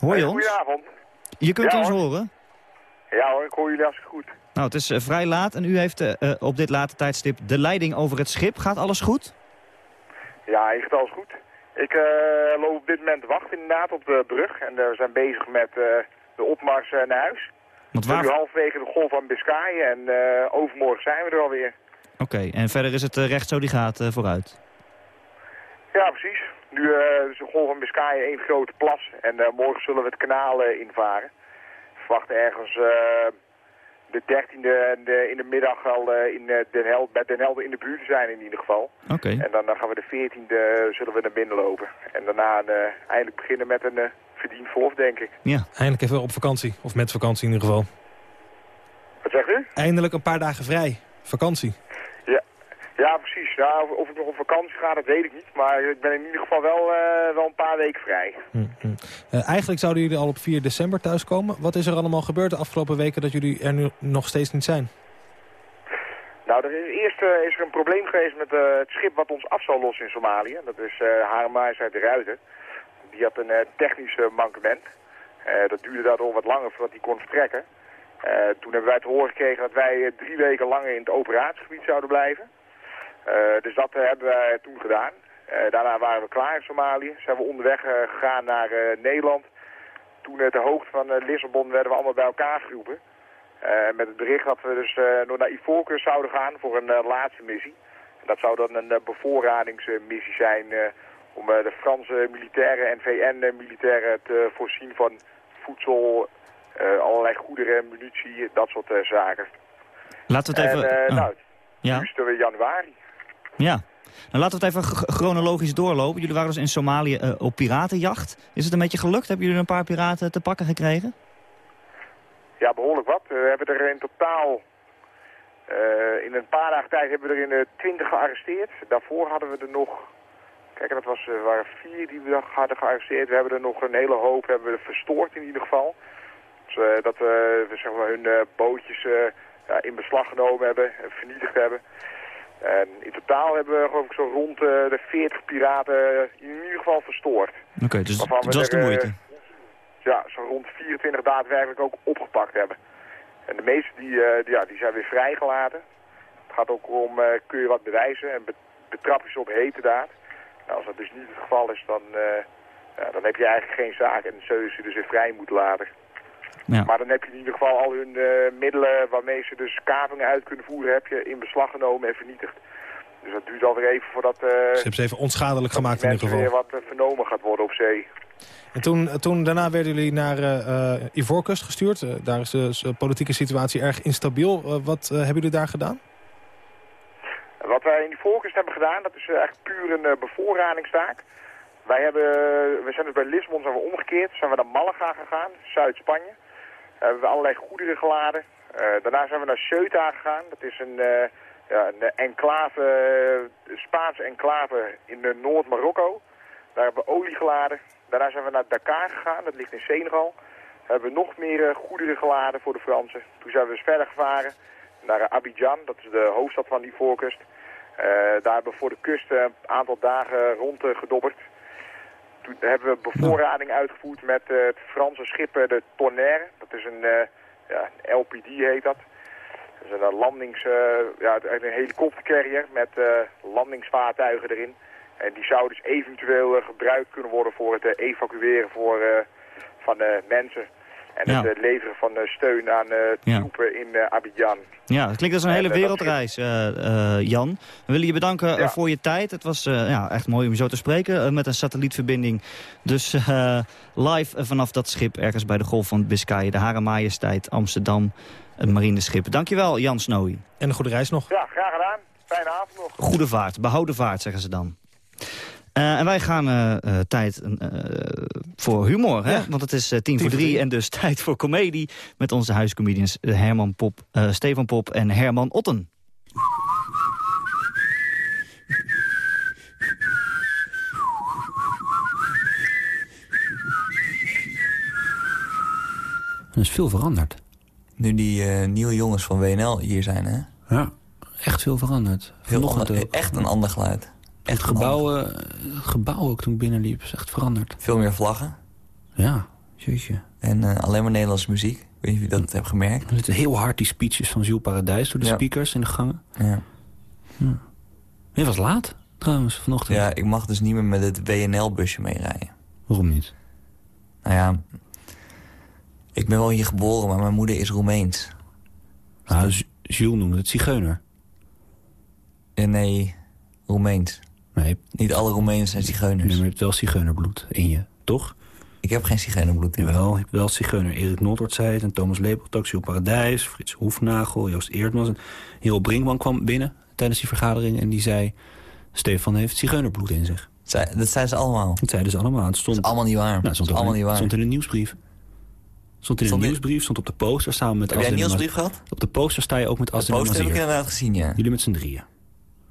Hoor je ons? Goedenavond. Je kunt Ja, ons hoor. horen. Ja hoor, ik hoor jullie hartstikke goed. Nou, het is eh, vrij laat en u heeft eh, eh, op dit late tijdstip de leiding over het schip. Gaat alles goed? Ja, gaat alles goed. Ik loop op dit moment te wachten inderdaad op de brug. En we zijn bezig met de opmars naar huis. Want We waar... nu halverwege de golf van Biscayen en overmorgen zijn we er alweer. Oké, en verder is het recht zo die gaat vooruit. Ja, precies. Nu eh, is de golf van Biscayen één grote plas. En eh, morgen zullen we het kanaal eh, invaren. We verwachten ergens eh, de 13e en de- in de middag al eh, in, eh, Den Helder, bij Den Helder in de buurt zijn in ieder geval. Oké. En dan, dan gaan we de 14e zullen we naar binnen lopen. En daarna eh, eindelijk beginnen met een verdiend verlof, denk ik. Ja. Eindelijk even op vakantie. Of met vakantie in ieder geval. Wat zegt u? Eindelijk een paar dagen vrij. Vakantie. Ja, precies. Ja, of, of ik nog op vakantie ga, dat weet ik niet. Maar ik ben in ieder geval wel, eh, wel een paar weken vrij. Eh, eigenlijk zouden jullie al op 4 december thuiskomen. Wat is er allemaal gebeurd de afgelopen weken dat jullie er nu nog steeds niet zijn? Nou, er is, eerst eh, is er een probleem geweest met het schip wat ons af zou lossen in Somalië. Dat is Hare Majesteit de Ruiter. Die had een technisch mankement. Dat duurde daardoor wat langer voordat hij kon vertrekken. Toen hebben wij te horen gekregen dat wij drie weken langer in het operatiegebied zouden blijven. Eh, dus dat eh, hebben wij toen gedaan. Eh, daarna waren we klaar in Somalië. Zijn we onderweg gegaan naar Nederland. Toen eh, ter hoogte van Lissabon werden we allemaal bij elkaar geroepen. Met het bericht dat we dus nog naar Ivoorkust zouden gaan voor een laatste missie. En dat zou dan een bevoorradingsmissie zijn om de Franse militairen en VN-militairen te voorzien van voedsel, allerlei goederen, munitie, dat soort zaken. Laten we het even... En eh, oh. nou, Ja, nu is het januari. Ja. Nou, laten we het even chronologisch doorlopen. Jullie waren dus in Somalië eh, op piratenjacht. Is het een beetje gelukt? Hebben jullie een paar piraten te pakken gekregen? Ja, behoorlijk wat. We hebben er in totaal, eh, in een paar dagen tijd hebben we er in twintig gearresteerd. Daarvoor hadden we er nog, kijk dat was, waren vier die we hadden gearresteerd. We hebben er nog een hele hoop hebben we verstoord in ieder geval. Dus, eh, dat we, zeg maar, hun eh, bootjes eh, in beslag genomen hebben, en vernietigd hebben. En in totaal hebben we geloof ik zo rond eh, de 40 piraten in ieder geval verstoord. Oké, dus het was er, de moeite. ja, zo rond 24 daadwerkelijk ook opgepakt hebben. En de meeste die, eh, die, ja, die zijn weer vrijgelaten. Het gaat ook om, eh, kun je wat bewijzen en be betrap je ze op hete daad. Nou, als dat dus niet het geval is, dan, ja, dan heb je eigenlijk geen zaak en zul je ze dus weer vrij moeten laten. Ja. Maar dan heb je in ieder geval al hun eh, middelen waarmee ze dus kapingen uit kunnen voeren, heb je in beslag genomen en vernietigd. Dus dat duurt alweer even voordat eh Ze hebben ze even onschadelijk gemaakt in ieder mensen geval. weer wat eh, vernomen gaat worden op zee. En toen, toen, daarna werden jullie naar eh eh, Ivoorkust gestuurd. Daar is de s- politieke situatie erg instabiel. Wat hebben jullie daar gedaan? Wat wij in die voorkust hebben gedaan, dat is echt puur een bevoorradingstaak. Wij hebben, we zijn dus bij Lisbon zijn we omgekeerd, zijn we naar Malaga gegaan, Zuid-Spanje. Daar hebben we allerlei goederen geladen. Eh, daarna zijn we naar Ceuta gegaan, dat is een, eh, ja, een enclave, eh, Spaanse enclave in eh, Noord-Marokko. Daar hebben we olie geladen. Daarna zijn we naar Dakar gegaan, dat ligt in Senegal. Daar hebben we nog meer eh, goederen geladen voor de Fransen. Toen zijn we dus verder gevaren naar eh, Abidjan, dat is de hoofdstad van die voorkust. Eh, daar hebben we voor de kust eh, een aantal dagen rondgedobberd. Toen hebben we bevoorrading uitgevoerd met eh, het Franse schip eh, de Tonnerre. Dat is een, eh, ja, LPD heet dat. Dat is een landings, ja, een helikoptercarrier met landingsvaartuigen erin. En die zou dus eventueel gebruikt kunnen worden voor het evacueren voor, van mensen. En Ja. het eh, leveren van eh, steun aan eh, Ja. troepen in eh, Abidjan. Ja, dat klinkt als een En, hele wereldreis, eh, eh, Jan. We willen je bedanken Ja. voor je tijd. Het was eh, ja, echt mooi om je zo te spreken met een satellietverbinding. Dus eh, live vanaf dat schip ergens bij de Golf van Biscayen. De Hare Majesteit Amsterdam, het marineschip. Dankjewel, Jan Snowy. En een goede reis nog. Ja, graag gedaan. Fijne avond nog. Goede vaart, behouden vaart, zeggen ze dan. Eh, en wij gaan eh, eh, tijd eh, voor humor, hè? Ja. want het is tien voor voor drie drie. en dus tijd voor comedie... met onze huiscomedians Herman Pop, eh, Stefan Pop en Herman Otten. Er is veel veranderd. Nu die eh, nieuwe jongens van WNL hier zijn, hè? Ja, echt veel veranderd. Heel ander- echt een ander geluid. Het gebouw, eh, het gebouw ook toen ik binnenliep is echt veranderd. Veel meer vlaggen. Ja, jeetje. En eh, alleen maar Nederlandse muziek. Ik weet niet of je dat hebt gemerkt. Er zitten heel hard die speeches van Jules Paradijs door de Ja. speakers in de gangen. Ja. Je was laat, trouwens, vanochtend. ja, ik mag dus niet meer met het WNL-busje meerijden. Waarom niet? Nou ja, ik ben wel hier geboren, maar mijn moeder is Roemeens. Nou, Ju- Jules noemde het zigeuner. Ja, nee, Roemeens. Nee. Niet alle Roemenen zijn zigeuners. Nee, maar je hebt wel zigeunerbloed in je, toch? Ik heb geen zigeunerbloed in. Jawel, je hebt wel zigeuner. Erik Noordhoort zei het en Thomas Lepelt ook. Jules Paradijs, Frits Hoefnagel, Joost Eerdmans. En Heel Brinkman kwam binnen tijdens die vergadering en die zei... Stefan heeft zigeunerbloed in zich. Zij- dat zijn ze allemaal. Dat zeiden ze allemaal. Het stond, Dat is allemaal niet waar. Nou, het stond, allemaal in- niet waar. stond in een nieuwsbrief. Stond in Stond een in- nieuwsbrief, stond op de poster samen met... Heb jij een nieuwsbrief gehad? Op de poster sta je ook met De Azadin poster heb ik inderdaad gezien, ja. Jullie met z'n drieën.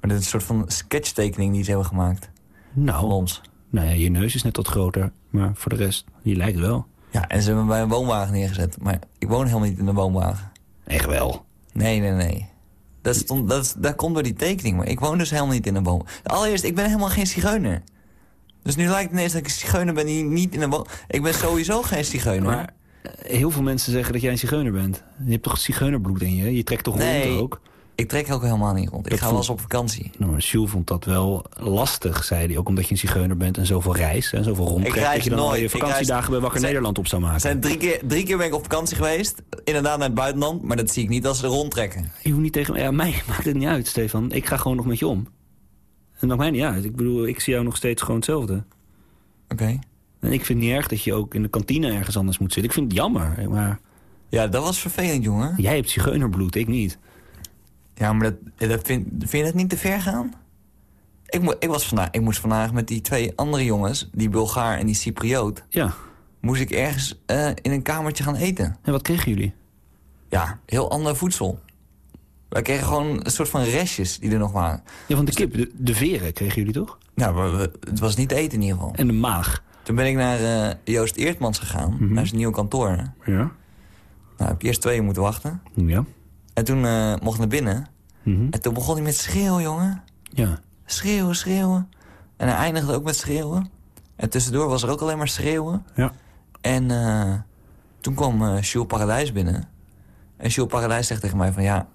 Maar dit is een soort van sketchtekening die ze hebben gemaakt. Nou, ons. nou ja, je neus is net wat groter. Maar voor de rest, je lijkt wel. Ja, en ze hebben me bij een woonwagen neergezet. Maar ik woon helemaal niet in een woonwagen. Echt wel? Nee, nee, nee. Dat, stond, dat, dat komt door die tekening, maar ik woon dus helemaal niet in een woon. Allereerst, ik ben helemaal geen zigeuner. Dus nu lijkt het ineens dat ik een zigeuner ben die niet in een woon... Ik ben sowieso geen zigeuner. Maar eh, heel veel mensen zeggen dat jij een zigeuner bent. Je hebt toch zigeunerbloed in je? Je trekt toch Nee, rond ook? Ik trek ook helemaal niet rond. Ik Dat ga wel eens op vakantie. Nou, Jules vond dat wel lastig, zei hij. Ook omdat je een zigeuner bent en zoveel reist en zoveel rondtrekt. Ik reis dat je dan al nooit. je vakantiedagen reis- bij Wakker Zijn- Nederland op zou maken. Zijn drie, keer, drie keer ben ik op vakantie geweest. Inderdaad naar het buitenland. Maar dat zie ik niet als ze er rondtrekken. Je hoeft niet tegen ja, mij. maakt het niet uit, Stefan. Ik ga gewoon nog met je om. Het maakt mij niet uit. Ik bedoel, ik zie jou nog steeds gewoon hetzelfde. Oké. En ik vind het niet erg dat je ook in de kantine ergens anders moet zitten. Ik vind het jammer, maar... Ja, dat was vervelend, jongen. Jij hebt zigeunerbloed, ik niet. Ja, maar dat, dat vind, vind je dat niet te ver gaan? Ik, mo ik, was vandaag, ik moest vandaag met die twee andere jongens, die Bulgaar en die Cypriot... Ja. moest ik ergens eh, in een kamertje gaan eten. En wat kregen jullie? Ja, heel ander voedsel. Wij kregen gewoon een soort van restjes die er nog waren. Ja, van de kip, de, de veren kregen jullie toch? Nou, we- we- het was niet eten in ieder geval. En de maag. Toen ben ik naar eh, Joost Eertmans gegaan, naar zijn nieuwe kantoor. Ja. Nou, heb ik eerst twee uur moeten wachten. Ja. En toen eh, mocht ik naar binnen. En toen begon hij met schreeuwen, jongen. Ja. Schreeuwen, schreeuwen. En hij eindigde ook met schreeuwen. En tussendoor was er ook alleen maar schreeuwen. Ja. En eh, toen kwam Jules Paradijs binnen. En Jules Paradijs zegt tegen mij van... Ja,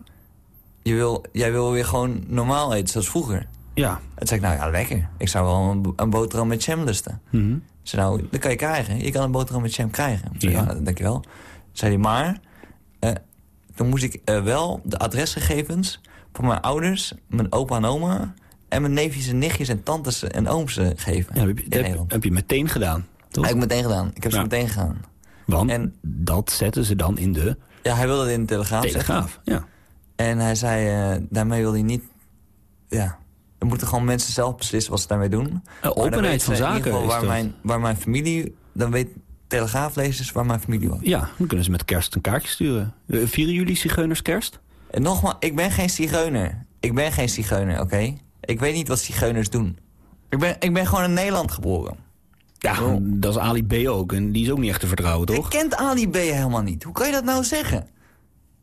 je wil, jij wil weer gewoon normaal eten zoals vroeger. Ja. En toen zei ik, nou ja, lekker. Ik zou wel een, een boterham met jam lusten. Mhm. Ik zei, nou, dat kan je krijgen. Je kan een boterham met jam krijgen. Ik zei, Ja. ja, dankjewel. Zei hij, maar... toen moest ik eh, wel de adresgegevens van mijn ouders, mijn opa en oma... en mijn neefjes en nichtjes en tantes en ooms eh, geven. Ja, heb, heb, je meteen gedaan, toch? Heb ik meteen gedaan. Ik heb ze Ja. meteen gedaan. Want En- dat zetten ze dan in de Ja, hij wilde het in de Telegraaf Telegraaf. zetten. Ja. En hij zei, eh, daarmee wil hij niet... Ja, dan moeten gewoon mensen zelf beslissen wat ze daarmee doen. Dan openheid van ze in ieder zaken geval Waar mijn, waar mijn familie... Dan weet Telegraaflezers waar mijn familie woont. Ja, dan kunnen ze met kerst een kaartje sturen. Eh, Vieren jullie zigeuners kerst? En nogmaals, ik ben geen zigeuner. Ik ben geen zigeuner, oké? Ik weet niet wat zigeuners doen. Ik ben, ik ben gewoon in Nederland geboren. Ja, dat is Ali B ook. En die is ook niet echt te vertrouwen, toch? Ik kent Ali B helemaal niet. Hoe kan je dat nou zeggen?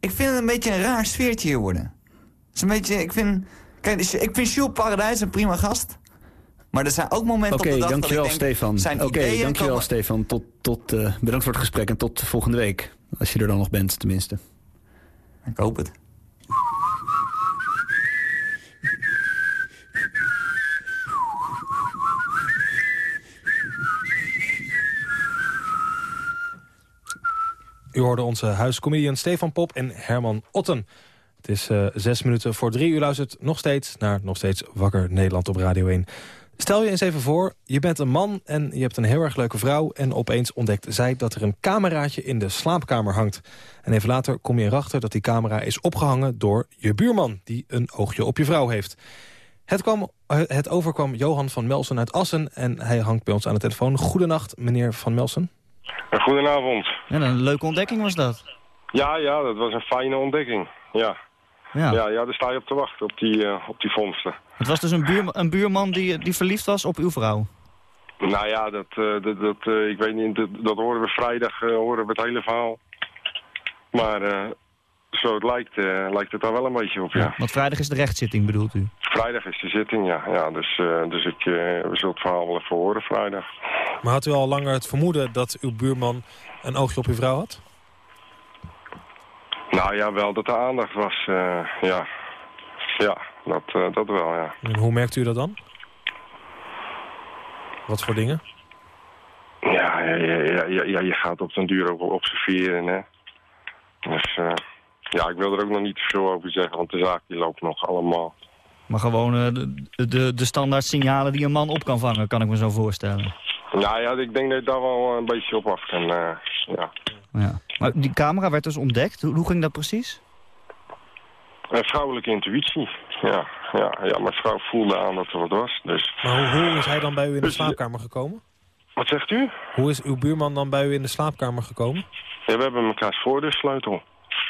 Ik vind het een beetje een raar sfeertje hier worden. Het is een beetje, ik vind... Kijk, ik vind Jules Paradijs een prima gast. Maar er zijn ook momenten Oké, op de dag dankjewel dat ik denk... Stefan. Zijn Oké, dankjewel komen- Stefan. Tot, tot, eh, bedankt voor het gesprek en tot volgende week. Als je er dan nog bent, tenminste. Ik hoop het. U hoorde onze huiscomedian Stefan Pop en Herman Otten. Het is eh, zes minuten voor drie. U luistert nog steeds naar Nog Steeds Wakker Nederland op Radio 1. Stel je eens even voor, je bent een man en je hebt een heel erg leuke vrouw... en opeens ontdekt zij dat er een cameraatje in de slaapkamer hangt. En even later kom je erachter dat die camera is opgehangen door je buurman... die een oogje op je vrouw heeft. Het kwam Eh, Het overkwam Johan van Melsen uit Assen en hij hangt bij ons aan de telefoon. Goedenacht, meneer van Melsen. Goedenavond. Ja, een leuke ontdekking was dat. Ja, ja, dat was een fijne ontdekking. Ja. Ja. Ja, ja daar sta je op te wachten, op die, eh, op die vondsten. Het was dus een, buurman, een buurman die, die verliefd was op uw vrouw. Nou ja, dat, eh, dat, dat, eh, ik weet niet, dat, dat horen we vrijdag, eh, horen we het hele verhaal. Maar eh, zo het lijkt, lijkt het daar wel een beetje op, ja. Want vrijdag is de rechtszitting, bedoelt u? Vrijdag is de zitting, ja. ja dus eh, dus ik, eh, we zullen het verhaal wel even horen vrijdag. Maar had u al langer het vermoeden dat uw buurman een oogje op uw vrouw had? Nou ja, wel dat er aandacht was, eh, ja. Ja, dat, eh, dat wel, ja. En hoe merkt u dat dan? Wat voor dingen? Ja, ja, ja, ja, ja, je gaat op den duur ook observeren, hè. Dus eh, ja, ik wil er ook nog niet te veel over zeggen, want de zaak die loopt nog allemaal. Maar gewoon eh, de, de, de standaard signalen die een man op kan vangen, kan ik me zo voorstellen. Nou ja, ik denk dat je daar wel een beetje op af kan, eh, ja. Ja. Maar die camera werd dus ontdekt. Hoe, hoe ging dat precies? Een vrouwelijke intuïtie, ja. Ja, ja, mijn vrouw voelde aan dat er wat was, dus... Maar hoe, hoe is hij dan bij u in de Dus slaapkamer gekomen? Wat zegt u? Hoe is uw buurman dan bij u in de slaapkamer gekomen? Ja, we hebben mekaars voordeursleutel.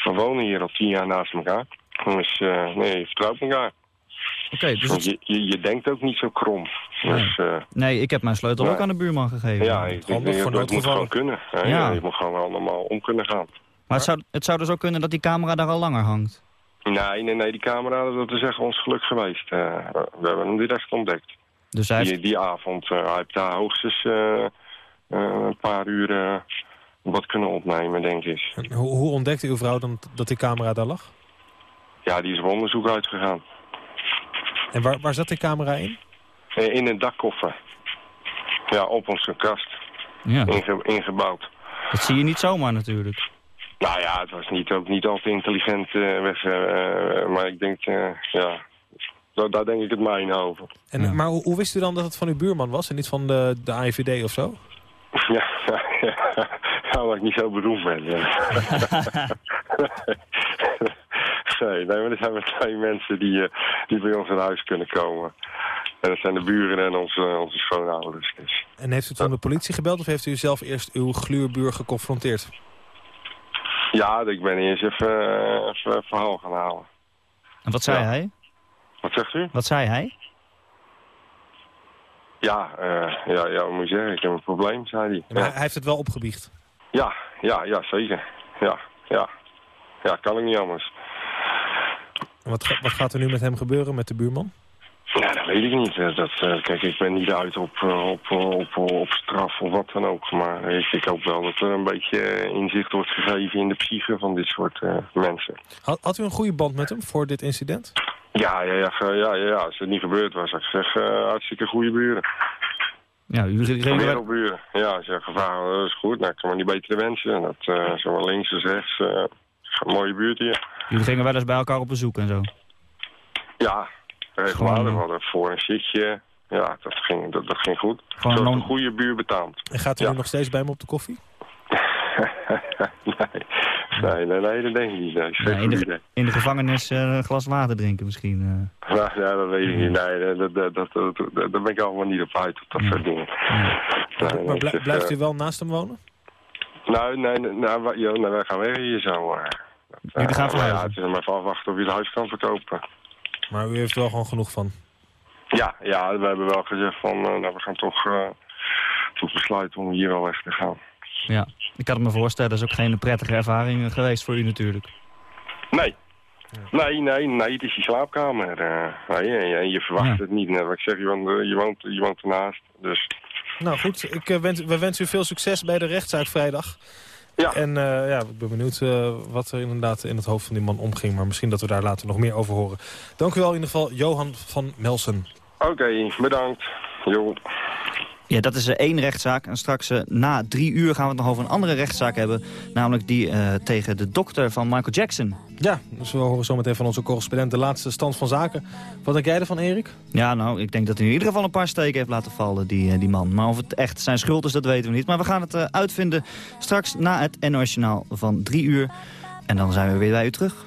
We wonen hier al tien jaar naast elkaar. Dus eh, nee, je vertrouwt elkaar. Oké, dus je, je, je denkt ook niet zo krom. Dus, eh, Nee, ik heb mijn sleutel Nee. ook aan de buurman gegeven. ja, ik denk dat het moet gewoon kunnen. Hè? Ja. Ja. Je moet gewoon wel normaal om kunnen gaan. Maar het zou, het zou dus ook kunnen dat die camera daar al langer hangt. Nee, nee, nee, die camera, dat is echt ons geluk geweest. Eh, we hebben hem direct ontdekt. Dus hij heeft- die, die avond, eh, hij heeft daar hoogstens eh, eh, een paar uur eh, wat kunnen opnemen, denk ik. Hoe, hoe ontdekte uw vrouw dan dat die camera daar lag? Ja, die is op onderzoek uitgegaan. En waar, waar zat die camera in? Eh, In een dakkoffer. Ja, op onze kast. Ja. Inge- ingebouwd. Dat zie je niet zomaar natuurlijk. Nou ja, het was niet, ook niet altijd intelligent eh, weg. eh, maar ik denk, eh, ja, daar, daar denk ik het mijne over. En, Maar hoe, hoe wist u dan dat het van uw buurman was en niet van de, de AIVD of zo? Ja, ja, ja, ja, omdat ik niet zo beroemd ben. Ja. nee, nee, maar er zijn maar twee mensen die, eh, die bij ons in huis kunnen komen. En dat zijn de buren en onze, onze schoonouders. Dus. En heeft u toen de politie gebeld of heeft u zelf eerst uw gluurbuur geconfronteerd? Ja, ik ben eerst even, eh, even een verhaal gaan halen. En wat zei Ja. hij? Wat zegt u? Wat zei hij? Ja, eh, ja, ja, wat moet je zeggen? Ik heb een probleem, zei hij. Maar hij, Ja, hij heeft het wel opgebiecht. ja, ja, ja zeker. Ja, ja. Ja, kan ik niet anders. En wat, wat gaat er nu met hem gebeuren, met de buurman? Ja, dat weet ik niet. Eh, Dat, eh, kijk, ik ben niet uit op, eh, op, op, op, op straf of wat dan ook. Maar ik, ik hoop wel dat er een beetje inzicht wordt gegeven in de psyche van dit soort eh, mensen. Had, had u een goede band met hem voor dit incident? Ja, ja, ja, ja, ja, ja, als het niet gebeurd was, zou ik zeggen, eh, hartstikke goede buren. Ja, gingen, Wereldburen. Ja, je gevraagd dat is goed. Nou, ik kan maar niet betere wensen. Dat, eh zowel links als rechts. eh, een mooie buurt hier. Jullie gingen wel eens bij elkaar op bezoek en zo. Ja, regelmatig. We hadden voor een shitje. Ja, dat ging, dat, dat ging goed. Gewoon Zoals een goede buur betaamt. En gaat u Ja. nu nog steeds bij hem op de koffie? nee. nee, nee, nee, dat denk ik niet. Nee, in, de, in de gevangenis eh, een glas water drinken misschien. eh. Nou, ja, dat weet ik niet. Nee, dat, dat, dat, dat, ben ik allemaal niet op uit, op dat soort dingen. Nee, Maar dus, blijft eh, u wel naast hem wonen? Nou, nee, nee, nou, nou, wij gaan weg hier zo. eh. Jullie gaan verhuizen? Ja, het is maar even afwachten of je het huis kan verkopen. Maar u heeft er wel gewoon genoeg van. Ja, ja, we hebben wel gezegd van, eh, nou, we gaan toch, eh, toch besluiten om hier wel weg te gaan. Ja, ik kan het me voorstellen. Dat is ook geen prettige ervaring eh, geweest voor u natuurlijk. Nee. Nee, nee, nee, het is je slaapkamer. eh nee, en je, en je verwacht het niet. Net wat ik zeg, je woont, je woont, je woont ernaast. Dus Nou goed, ik, wens, we wensen u veel succes bij de rechtszaak vrijdag. Ja. En eh, ja, ik ben benieuwd eh, wat er inderdaad in het hoofd van die man omging. Maar misschien dat we daar later nog meer over horen. Dank u wel in ieder geval, Johan van Melsen. oké, bedankt. Jo. Ja, dat is eh, één rechtszaak. En straks eh, na drie uur gaan we het nog over een andere rechtszaak hebben. Namelijk die eh, tegen de dokter van Michael Jackson. Ja, dus we horen zometeen van onze correspondent de laatste stand van zaken. Wat denk jij ervan, Erik? Ja, nou, ik denk dat hij in ieder geval een paar steken heeft laten vallen, die, die man. Maar of het echt zijn schuld is, dat weten we niet. Maar we gaan het eh, uitvinden straks na het NOS Journaal van drie uur. En dan zijn we weer bij u terug.